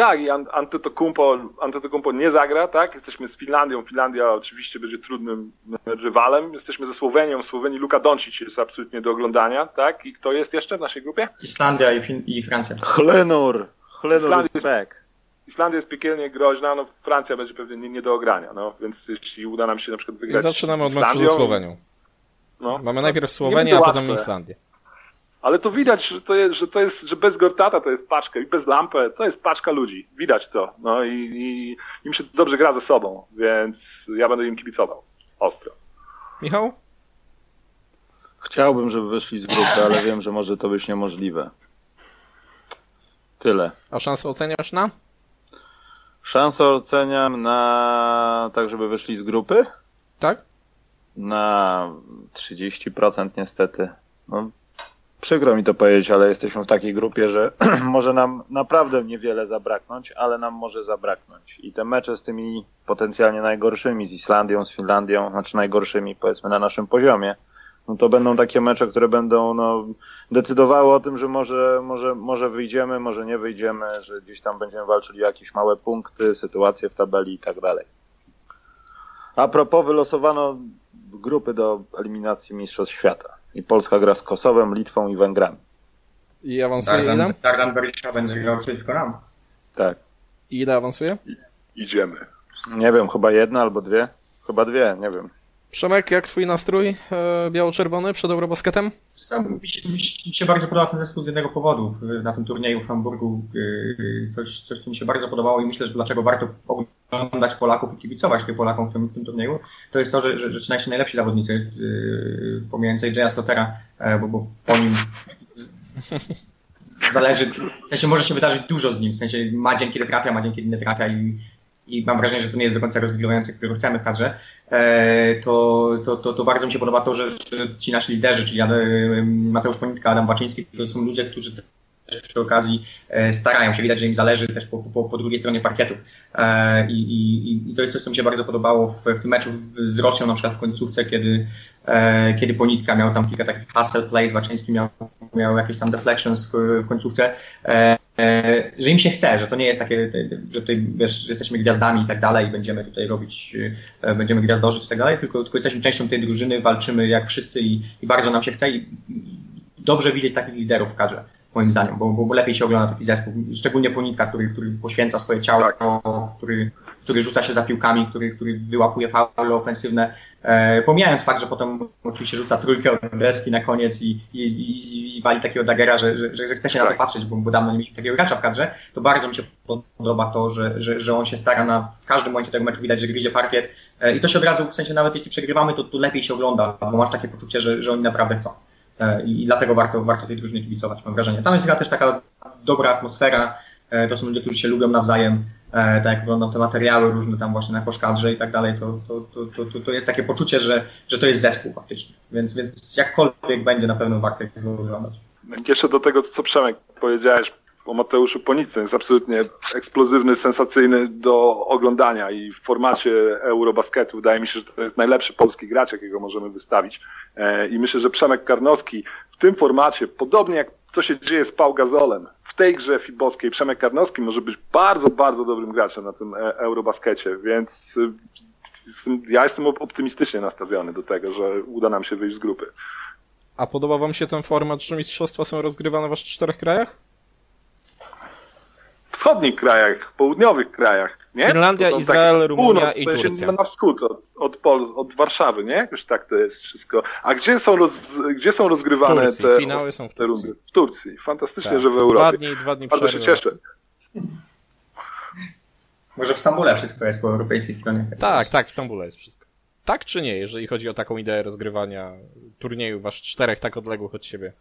[SPEAKER 4] Tak, i An- Antetokounmpo, Antetokounmpo nie zagra, tak? Jesteśmy z Finlandią. Finlandia oczywiście będzie trudnym rywalem. Jesteśmy ze Słowenią. W Słowenii Luka Doncic jest absolutnie do oglądania, tak? I kto jest jeszcze w naszej grupie?
[SPEAKER 5] Islandia i, fin- i Francja.
[SPEAKER 3] Chlenur! Chlenur
[SPEAKER 4] Islandia
[SPEAKER 3] is back.
[SPEAKER 4] Islandia jest piekielnie groźna, no Francja będzie pewnie nie, nie do ogrania, no. Więc jeśli uda nam się na przykład
[SPEAKER 1] I
[SPEAKER 4] wygrać
[SPEAKER 1] zaczynamy od
[SPEAKER 4] z
[SPEAKER 1] meczu ze Słowenią.
[SPEAKER 4] No,
[SPEAKER 1] Mamy najpierw Słowenię, a potem. Islandię.
[SPEAKER 4] Ale to widać, że to jest, że to jest, że bez Gortata to jest paczka i bez Lampę to jest paczka ludzi. Widać to. No i, i im się dobrze gra ze sobą, więc ja będę im kibicował. Ostro.
[SPEAKER 1] Michał?
[SPEAKER 3] Chciałbym, żeby wyszli z grupy, ale wiem, że może to być niemożliwe. Tyle.
[SPEAKER 1] A szansę oceniasz na?
[SPEAKER 3] Szansę oceniam na tak, żeby wyszli z grupy?
[SPEAKER 1] Tak?
[SPEAKER 3] Na 30% niestety. No, przykro mi to powiedzieć, ale jesteśmy w takiej grupie, że może nam naprawdę niewiele zabraknąć, ale nam może zabraknąć. I te mecze z tymi potencjalnie najgorszymi, z Islandią, z Finlandią, znaczy najgorszymi powiedzmy na naszym poziomie, no to będą takie mecze, które będą no, decydowały o tym, że może, może, może wyjdziemy, może nie wyjdziemy, że gdzieś tam będziemy walczyli o jakieś małe punkty, sytuacje w tabeli i tak dalej. A propos, wylosowano grupy do eliminacji Mistrzostw Świata. I Polska gra z Kosowem, Litwą i Węgrami.
[SPEAKER 1] I awansuje ile?
[SPEAKER 5] Dardan, Dardan Berisha będzie grał przeciwko nam.
[SPEAKER 3] Tak.
[SPEAKER 1] I ile awansuje?
[SPEAKER 4] Idziemy.
[SPEAKER 3] Nie wiem, chyba jedna albo dwie? Chyba dwie, nie wiem.
[SPEAKER 1] Przemek, jak twój nastrój e, biało-czerwony przed Eurobasketem?
[SPEAKER 5] Sam, mi, się, mi się bardzo podobał ten zespół z jednego powodu. Na tym turnieju w Hamburgu yy, coś, coś, co mi się bardzo podobało i myślę, że dlaczego warto oglądać Polaków i kibicować tym Polakom w tym, w tym turnieju, to jest to, że, że, że nasi najlepsi zawodnicy, yy, pomijając Jaya Slotera, e, bo, bo po nim zależy, w sensie może się wydarzyć dużo z nim, w sensie ma dzień, kiedy trafia, ma dzień, kiedy nie trafia i, i mam wrażenie, że to nie jest do końca rozgrywający, którego chcemy w kadrze, e, to, to, to, to bardzo mi się podoba to, że, że ci nasi liderzy, czyli Mateusz Ponitka, Adam Baczyński, to są ludzie, którzy też przy okazji e, starają się, widać, że im zależy też po, po, po drugiej stronie parkietu. E, i, i, I to jest coś, co mi się bardzo podobało w, w tym meczu z Rosją, na przykład w końcówce, kiedy, e, kiedy Ponitka miał tam kilka takich hustle plays, Baczyński miał, miał jakieś tam deflections w, w końcówce, że im się chce, że to nie jest takie, że tutaj wiesz, że jesteśmy gwiazdami i tak dalej i będziemy tutaj robić, będziemy gwiazdożyć i tak dalej, tylko, tylko jesteśmy częścią tej drużyny, walczymy jak wszyscy i, i bardzo nam się chce i dobrze widzieć takich liderów w kadrze moim zdaniem, bo, bo, lepiej się ogląda taki zespół, szczególnie Ponitka, który, który poświęca swoje ciało,
[SPEAKER 4] Tak.
[SPEAKER 5] który, który rzuca się za piłkami, który, który wyłapuje faule ofensywne, e, pomijając fakt, że potem oczywiście rzuca trójkę od deski na koniec i, i, i, i wali takiego dagera, że, że, że chce się na to
[SPEAKER 4] Tak.
[SPEAKER 5] patrzeć, bo, bo dawno nie mieliśmy takiego gracza w kadrze, to bardzo mi się podoba to, że, że, że on się stara na w każdym momencie tego meczu widać, że gryzie parkiet e, i to się od razu, w sensie nawet jeśli przegrywamy, to, to lepiej się ogląda, bo masz takie poczucie, że, że oni naprawdę chcą. E, I, dlatego warto, warto tej drużynie kibicować, mam wrażenie. Tam jest też taka dobra atmosfera, e, to są ludzie, którzy się lubią nawzajem, e, tak jak wyglądają te materiały różne tam właśnie na koszkadrze i tak dalej, to, to, to, to, to, jest takie poczucie, że, że to jest zespół faktycznie. Więc, więc jakkolwiek będzie na pewno warto oglądać.
[SPEAKER 4] Jeszcze do tego, co Przemek powiedziałeś o Mateuszu Ponicy. Jest absolutnie eksplozywny, sensacyjny do oglądania i w formacie Eurobasketu wydaje mi się, że to jest najlepszy polski gracz, jakiego możemy wystawić. E, I myślę, że Przemek Karnowski w tym formacie, podobnie jak co się dzieje z Pau Gazolem, w tej grze fibowskiej Przemek Karnowski może być bardzo, bardzo dobrym graczem na tym e, Eurobaskecie, więc ja jestem optymistycznie nastawiony do tego, że uda nam się wyjść z grupy.
[SPEAKER 1] A podoba wam się ten format, że mistrzostwa są rozgrywane w aż czterech krajach?
[SPEAKER 4] W wschodnich krajach, południowych krajach, nie?
[SPEAKER 1] Finlandia, Izrael,
[SPEAKER 4] takie
[SPEAKER 1] Rumunia
[SPEAKER 4] północ,
[SPEAKER 1] i
[SPEAKER 4] w sensie
[SPEAKER 1] Turcja.
[SPEAKER 4] Na wschód, od, od, Pol, od Warszawy, nie? Jakoś tak to jest wszystko. A gdzie są, roz, gdzie są rozgrywane
[SPEAKER 1] Turcji.
[SPEAKER 4] te,
[SPEAKER 1] Finały są w Turcji.
[SPEAKER 4] rundy? W Turcji. Fantastycznie,
[SPEAKER 1] Tak.
[SPEAKER 4] że w
[SPEAKER 1] Dwa
[SPEAKER 4] Europie.
[SPEAKER 1] dni, dwa dni
[SPEAKER 4] Bardzo się cieszę.
[SPEAKER 5] Może w Stambule wszystko jest po europejskiej stronie.
[SPEAKER 1] Tak, tak, w Stambule jest wszystko. Tak czy nie, jeżeli chodzi o taką ideę rozgrywania turniejów aż czterech tak odległych od siebie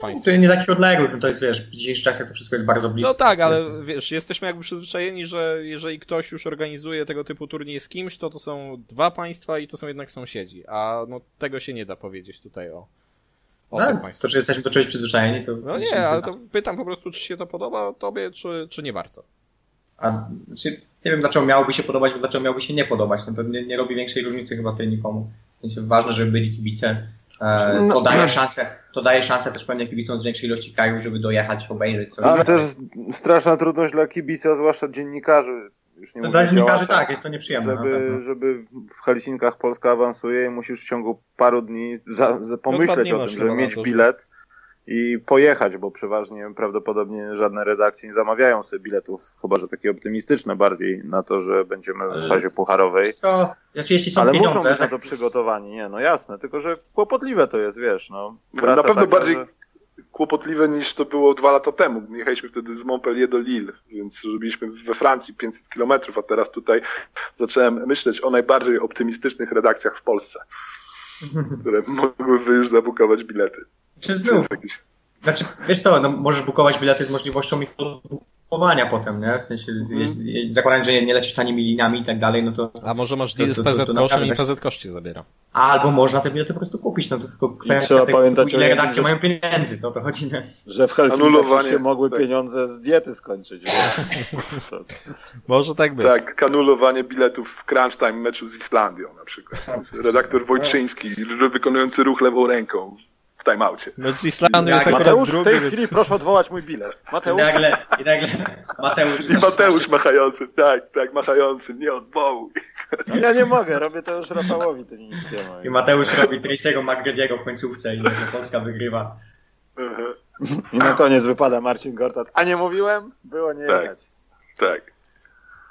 [SPEAKER 1] państw?
[SPEAKER 5] To nie takich odległych, no to jest, wiesz, w dzisiejszych czasach to wszystko jest bardzo blisko.
[SPEAKER 1] No tak, ale wiesz, jesteśmy jakby przyzwyczajeni, że jeżeli ktoś już organizuje tego typu turniej z kimś, to to są dwa państwa i to są jednak sąsiedzi, a no tego się nie da powiedzieć tutaj o, o
[SPEAKER 5] Tak,
[SPEAKER 1] państwach.
[SPEAKER 5] to czy jesteśmy do czegoś przyzwyczajeni, to...
[SPEAKER 1] No nie, ale
[SPEAKER 5] znaczy.
[SPEAKER 1] to pytam po prostu, czy się to podoba tobie, czy, czy nie bardzo.
[SPEAKER 5] A, znaczy, nie wiem, dlaczego miałoby się podobać, bo dlaczego miałoby się nie podobać. No to nie, nie robi większej różnicy chyba tutaj nikomu. W sensie ważne, żeby byli kibice. E,
[SPEAKER 3] No.
[SPEAKER 5] to, daje szansę, to daje szansę też pewnie kibicom z większej ilości krajów, żeby dojechać, obejrzeć coś.
[SPEAKER 3] Ale też straszna trudność dla kibica, zwłaszcza dziennikarzy. Już nie
[SPEAKER 5] No,
[SPEAKER 3] mówię
[SPEAKER 5] dla dziennikarzy tak, jest to nieprzyjemne. na
[SPEAKER 3] Żeby, żeby w Helsinkach Polska awansuje i musisz w ciągu paru dni za, za pomyśleć
[SPEAKER 1] dni
[SPEAKER 3] o tym, żeby mieć bilet i pojechać, bo przeważnie prawdopodobnie żadne redakcje nie zamawiają sobie biletów, chyba że takie optymistyczne bardziej na to, że będziemy w
[SPEAKER 5] Ale-
[SPEAKER 3] fazie pucharowej.
[SPEAKER 5] Co, znaczy jeśli są
[SPEAKER 3] Ale
[SPEAKER 5] pieniądze,
[SPEAKER 3] muszą być na
[SPEAKER 5] tak,
[SPEAKER 3] to przygotowani, nie, no jasne, tylko że kłopotliwe to jest, wiesz, no.
[SPEAKER 4] Na pewno
[SPEAKER 3] taka,
[SPEAKER 4] bardziej
[SPEAKER 3] że-
[SPEAKER 4] kłopotliwe niż to było dwa lata temu. Jechaliśmy wtedy z Montpellier do Lille, więc robiliśmy we Francji 500 kilometrów, a teraz tutaj zacząłem myśleć o najbardziej optymistycznych redakcjach w Polsce, które mogłyby już zabukować bilety.
[SPEAKER 5] Czy znów, Znaczy, wiesz co, no, możesz bukować bilety z możliwością ich bukowania potem, nie? W sensie, jeśli- zakładając, że nie, nie lecisz tanimi liniami i tak dalej, no to...
[SPEAKER 1] A może masz
[SPEAKER 5] To-
[SPEAKER 1] deal
[SPEAKER 5] to-
[SPEAKER 1] z PZ Koszem i PZ Kosz cię zabiera.
[SPEAKER 5] Albo można te bilety po prostu kupić, no to tylko kwestia
[SPEAKER 3] trzeba
[SPEAKER 5] tego,
[SPEAKER 3] pamiętać
[SPEAKER 5] ile redakcje mają pieniędzy, to to chodzi, nie?
[SPEAKER 3] Że w Helsinkach
[SPEAKER 4] Anulowanie,
[SPEAKER 3] się mogły
[SPEAKER 4] tak.
[SPEAKER 3] pieniądze z diety skończyć. To-
[SPEAKER 1] Może tak być.
[SPEAKER 4] Tak, kanulowanie biletów w crunch time meczu z Islandią na przykład. Redaktor Wojczyński wykonujący ruch lewą ręką timeoutie.
[SPEAKER 1] Mecz z Islandią jest akurat
[SPEAKER 3] Mateusz, w
[SPEAKER 1] drugi,
[SPEAKER 3] tej
[SPEAKER 1] więc...
[SPEAKER 3] chwili proszę odwołać mój bilet.
[SPEAKER 5] I
[SPEAKER 3] Mateusz,
[SPEAKER 5] nagle, i nagle Mateusz...
[SPEAKER 4] I Mateusz machający, tak, tak, machający, nie odwołuj.
[SPEAKER 3] no ja nie mogę, robię to już Rafałowi Tymińskiemu.
[SPEAKER 5] I Mateusz robi Tracy'ego McGrady'ego w końcówce i Polska wygrywa.
[SPEAKER 4] Mhm,
[SPEAKER 3] I na koniec wypada Marcin Gortat. A nie mówiłem? Było nie
[SPEAKER 4] Tak.
[SPEAKER 3] jechać.
[SPEAKER 4] Tak.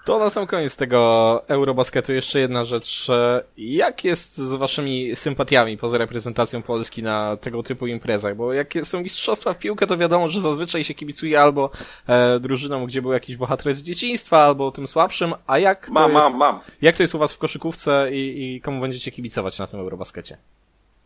[SPEAKER 1] To na sam koniec tego Eurobasketu jeszcze jedna rzecz. Jak jest z waszymi sympatiami poza reprezentacją Polski na tego typu imprezach? Bo jak są mistrzostwa w piłkę, to wiadomo, że zazwyczaj się kibicuje albo e, drużynom, gdzie był jakiś bohater z dzieciństwa, albo tym słabszym. A jak to,
[SPEAKER 4] Mam,
[SPEAKER 1] jest,
[SPEAKER 4] mam, mam.
[SPEAKER 1] jak to jest u was w koszykówce i, i komu będziecie kibicować na tym Eurobaskecie?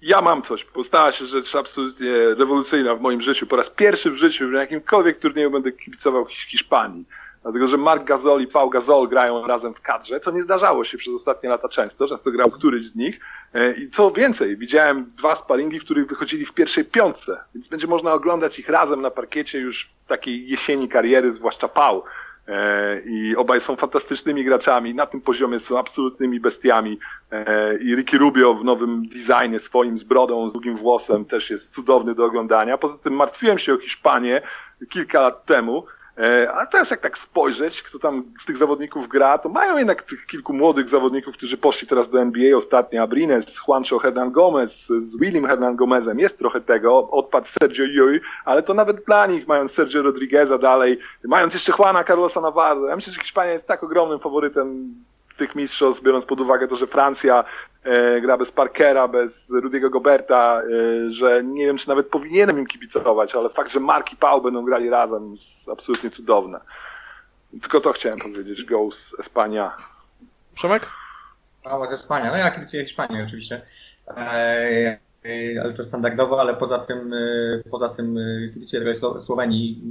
[SPEAKER 4] Ja mam coś, bo stała się rzecz absolutnie rewolucyjna w moim życiu. Po raz pierwszy w życiu, na jakimkolwiek turnieju będę kibicował Hisz- Hiszpanii. Dlatego, że Mark Gasol i Paul Gasol grają razem w kadrze, co nie zdarzało się przez ostatnie lata często. Często grał któryś z nich. E, I co więcej, widziałem dwa sparingi, w których wychodzili w pierwszej piątce, więc będzie można oglądać ich razem na parkiecie już w takiej jesieni kariery, zwłaszcza Paul. E, I obaj są fantastycznymi graczami, na tym poziomie są absolutnymi bestiami. E, I Ricky Rubio w nowym designie swoim z brodą, z długim włosem też jest cudowny do oglądania. Poza tym martwiłem się o Hiszpanię kilka lat temu, e, a teraz jak tak spojrzeć, kto tam z tych zawodników gra, to mają jednak tych kilku młodych zawodników, którzy poszli teraz do NBA, ostatnio Abrines, Juancho Hernan Gomez, z Willim Hernan Gomezem, jest trochę tego, odpadł Sergio Llull, ale to nawet dla nich, mając Sergio Rodrigueza dalej, mając jeszcze Juana Carlosa Navarro, ja myślę, że Hiszpania jest tak ogromnym faworytem tych mistrzostw, biorąc pod uwagę to, że Francja e, gra bez Parkera, bez Rudiego Goberta, e, że nie wiem, czy nawet powinienem im kibicować, ale fakt, że Mark i Paul będą grali razem jest absolutnie cudowne. Tylko to chciałem powiedzieć. Go z Espania.
[SPEAKER 1] Przemek?
[SPEAKER 5] Mała ze Hiszpania. No ja kibicuję Hiszpanię oczywiście. Eee, e, ale to standardowo, ale poza tym, e, poza tym e, kibicuję Słowenii.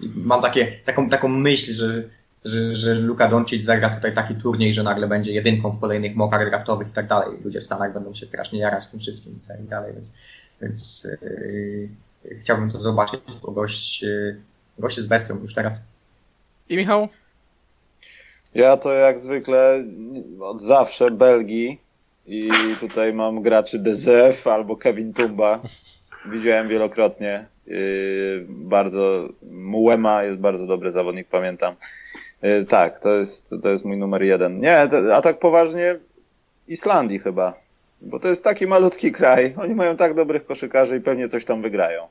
[SPEAKER 5] I Mam takie, taką, taką myśl, że, że, że Luka Doncic zagra tutaj taki turniej, że nagle będzie jedynką w kolejnych mokach draftowych i tak dalej. Ludzie w Stanach będą się strasznie jarać tym wszystkim i tak dalej, więc, więc e, chciałbym to zobaczyć, bo gość, e, gość jest bestią już teraz.
[SPEAKER 1] I Michał?
[SPEAKER 3] Ja to jak zwykle od zawsze Belgii i tutaj mam graczy DZF albo Kevin Tumba. Widziałem wielokrotnie. Yy, bardzo Muema jest bardzo dobry zawodnik, pamiętam. Yy, tak, to jest, to jest mój numer jeden. Nie, a tak poważnie, Islandii chyba. Bo to jest taki malutki kraj. Oni mają tak dobrych koszykarzy i pewnie coś tam wygrają.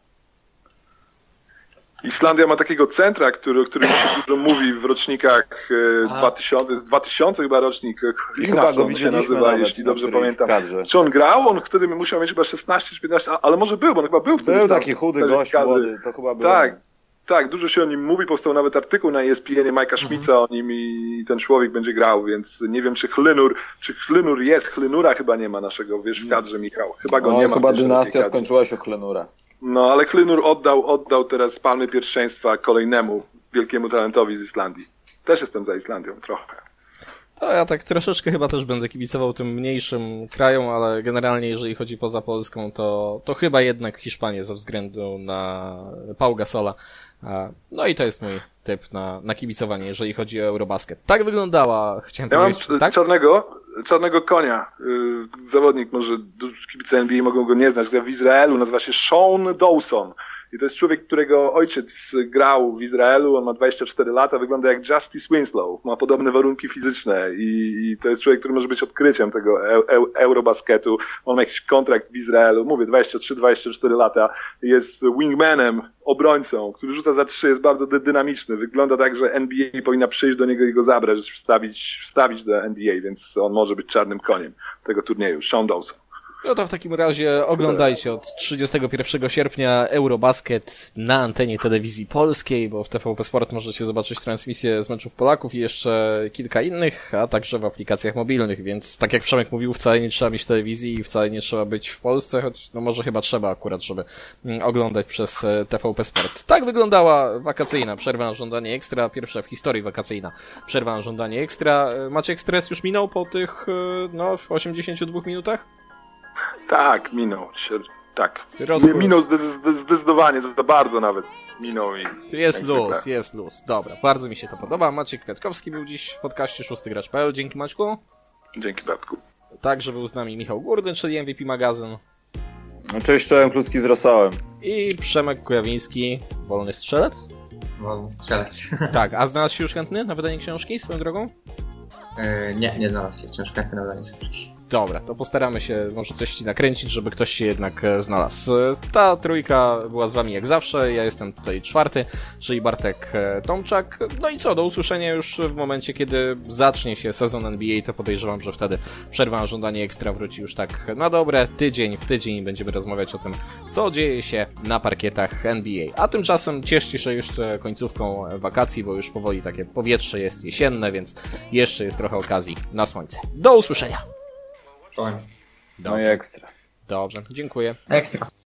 [SPEAKER 4] Islandia ma takiego centra, który, o którym się dużo mówi w rocznikach e,
[SPEAKER 5] A.
[SPEAKER 4] 2000, 2000 chyba rocznik. e,
[SPEAKER 3] chyba go
[SPEAKER 4] się nazywa,
[SPEAKER 3] nawet
[SPEAKER 4] jeśli dobrze pamiętam. Czy on grał? On wtedy musiał mieć chyba 16 czy 15, a- ale może był, bo on chyba był wtedy.
[SPEAKER 3] Był taki chudy gość, młody. To chyba był.
[SPEAKER 4] Tak, tak, dużo się o nim mówi, powstał nawet artykuł na ESPN Majka
[SPEAKER 3] Mhm.
[SPEAKER 4] Schmitza o nim i ten człowiek będzie grał, więc nie wiem czy Chlynur, czy Chlynur jest, Chlynura chyba nie ma naszego, wiesz, w kadrze Michał, chyba go
[SPEAKER 3] No,
[SPEAKER 4] nie ma.
[SPEAKER 3] chyba dynastia skończyła się u Klenura.
[SPEAKER 4] No, ale Chlynur oddał, oddał teraz palmy pierwszeństwa kolejnemu wielkiemu talentowi z Islandii. Też jestem za Islandią, trochę.
[SPEAKER 1] To ja tak troszeczkę chyba też będę kibicował tym mniejszym krajom, ale generalnie jeżeli chodzi poza Polską, to, to chyba jednak Hiszpanię ze względu na Pau Gasola. No i to jest mój typ na, na kibicowanie, jeżeli chodzi o Eurobasket. Tak wyglądała, chciałem
[SPEAKER 4] Ja mam
[SPEAKER 1] powiedzieć,
[SPEAKER 4] c-
[SPEAKER 1] tak?
[SPEAKER 4] czarnego, czarnego konia. Yy, zawodnik, może kibice NBA mogą go nie znać, gra w Izraelu, nazywa się Sean Dawson. I to jest człowiek, którego ojciec grał w Izraelu, on ma 24 lata, wygląda jak Justice Winslow, ma podobne warunki fizyczne i, i to jest człowiek, który może być odkryciem tego e, e, Eurobasketu. On ma jakiś kontrakt w Izraelu, mówię 23-24 lata, jest wingmanem, obrońcą, który rzuca za trzy, jest bardzo dy- dynamiczny. Wygląda tak, że NBA powinna przyjść do niego i go zabrać, wstawić, wstawić do NBA, więc on może być czarnym koniem tego turnieju. Sean Dawson.
[SPEAKER 1] No to w takim razie oglądajcie od 31 sierpnia Eurobasket na antenie telewizji polskiej, bo w TVP Sport możecie zobaczyć transmisję z meczów Polaków i jeszcze kilka innych, a także w aplikacjach mobilnych, więc tak jak Przemek mówił, wcale nie trzeba mieć telewizji i wcale nie trzeba być w Polsce, choć no może chyba trzeba akurat, żeby mm, oglądać przez e, TVP Sport. Tak wyglądała wakacyjna przerwa na żądanie ekstra, pierwsza w historii wakacyjna przerwa na żądanie ekstra. E, Maciek stres już minął po tych, e, no, 82 minutach?
[SPEAKER 4] Tak, minął tak.
[SPEAKER 1] Rozkór.
[SPEAKER 4] Minął zde- zde- zdecydowanie, za bardzo nawet minął i
[SPEAKER 1] Jest
[SPEAKER 4] jak
[SPEAKER 1] luz,
[SPEAKER 4] zwykle.
[SPEAKER 1] jest luz. Dobra, bardzo mi się to podoba. Maciek Kwiatkowski był dziś w podcaście szóstygracz.pl. Dzięki Maćku.
[SPEAKER 4] Dzięki Bartku.
[SPEAKER 1] Także był z nami Michał Górny, czyli MVP Magazyn.
[SPEAKER 3] No, cześć, czołem kluski z rosołem.
[SPEAKER 1] I Przemek Kujawiński, wolny strzelec.
[SPEAKER 5] Wolny strzelec.
[SPEAKER 1] Tak, a znalazł się już chętny na wydanie książki swoją drogą?
[SPEAKER 5] E, nie, nie znalazł się chętny na wydanie książki.
[SPEAKER 1] Dobra, to postaramy się może coś ci nakręcić, żeby ktoś się jednak e, znalazł. E, Ta trójka była z wami jak zawsze, ja jestem tutaj czwarty, czyli Bartek e, Tomczak. No i co, do usłyszenia już w momencie, kiedy zacznie się sezon NBA, to podejrzewam, że wtedy przerwa żądanie ekstra wróci już tak na dobre, tydzień w tydzień będziemy rozmawiać o tym, co dzieje się na parkietach NBA. A tymczasem cieszcie się jeszcze końcówką wakacji, bo już powoli takie powietrze jest jesienne, więc jeszcze jest trochę okazji na słońce. Do usłyszenia!
[SPEAKER 5] Czołem.
[SPEAKER 3] No i ekstra.
[SPEAKER 1] Dobrze, dziękuję.
[SPEAKER 5] Ekstra.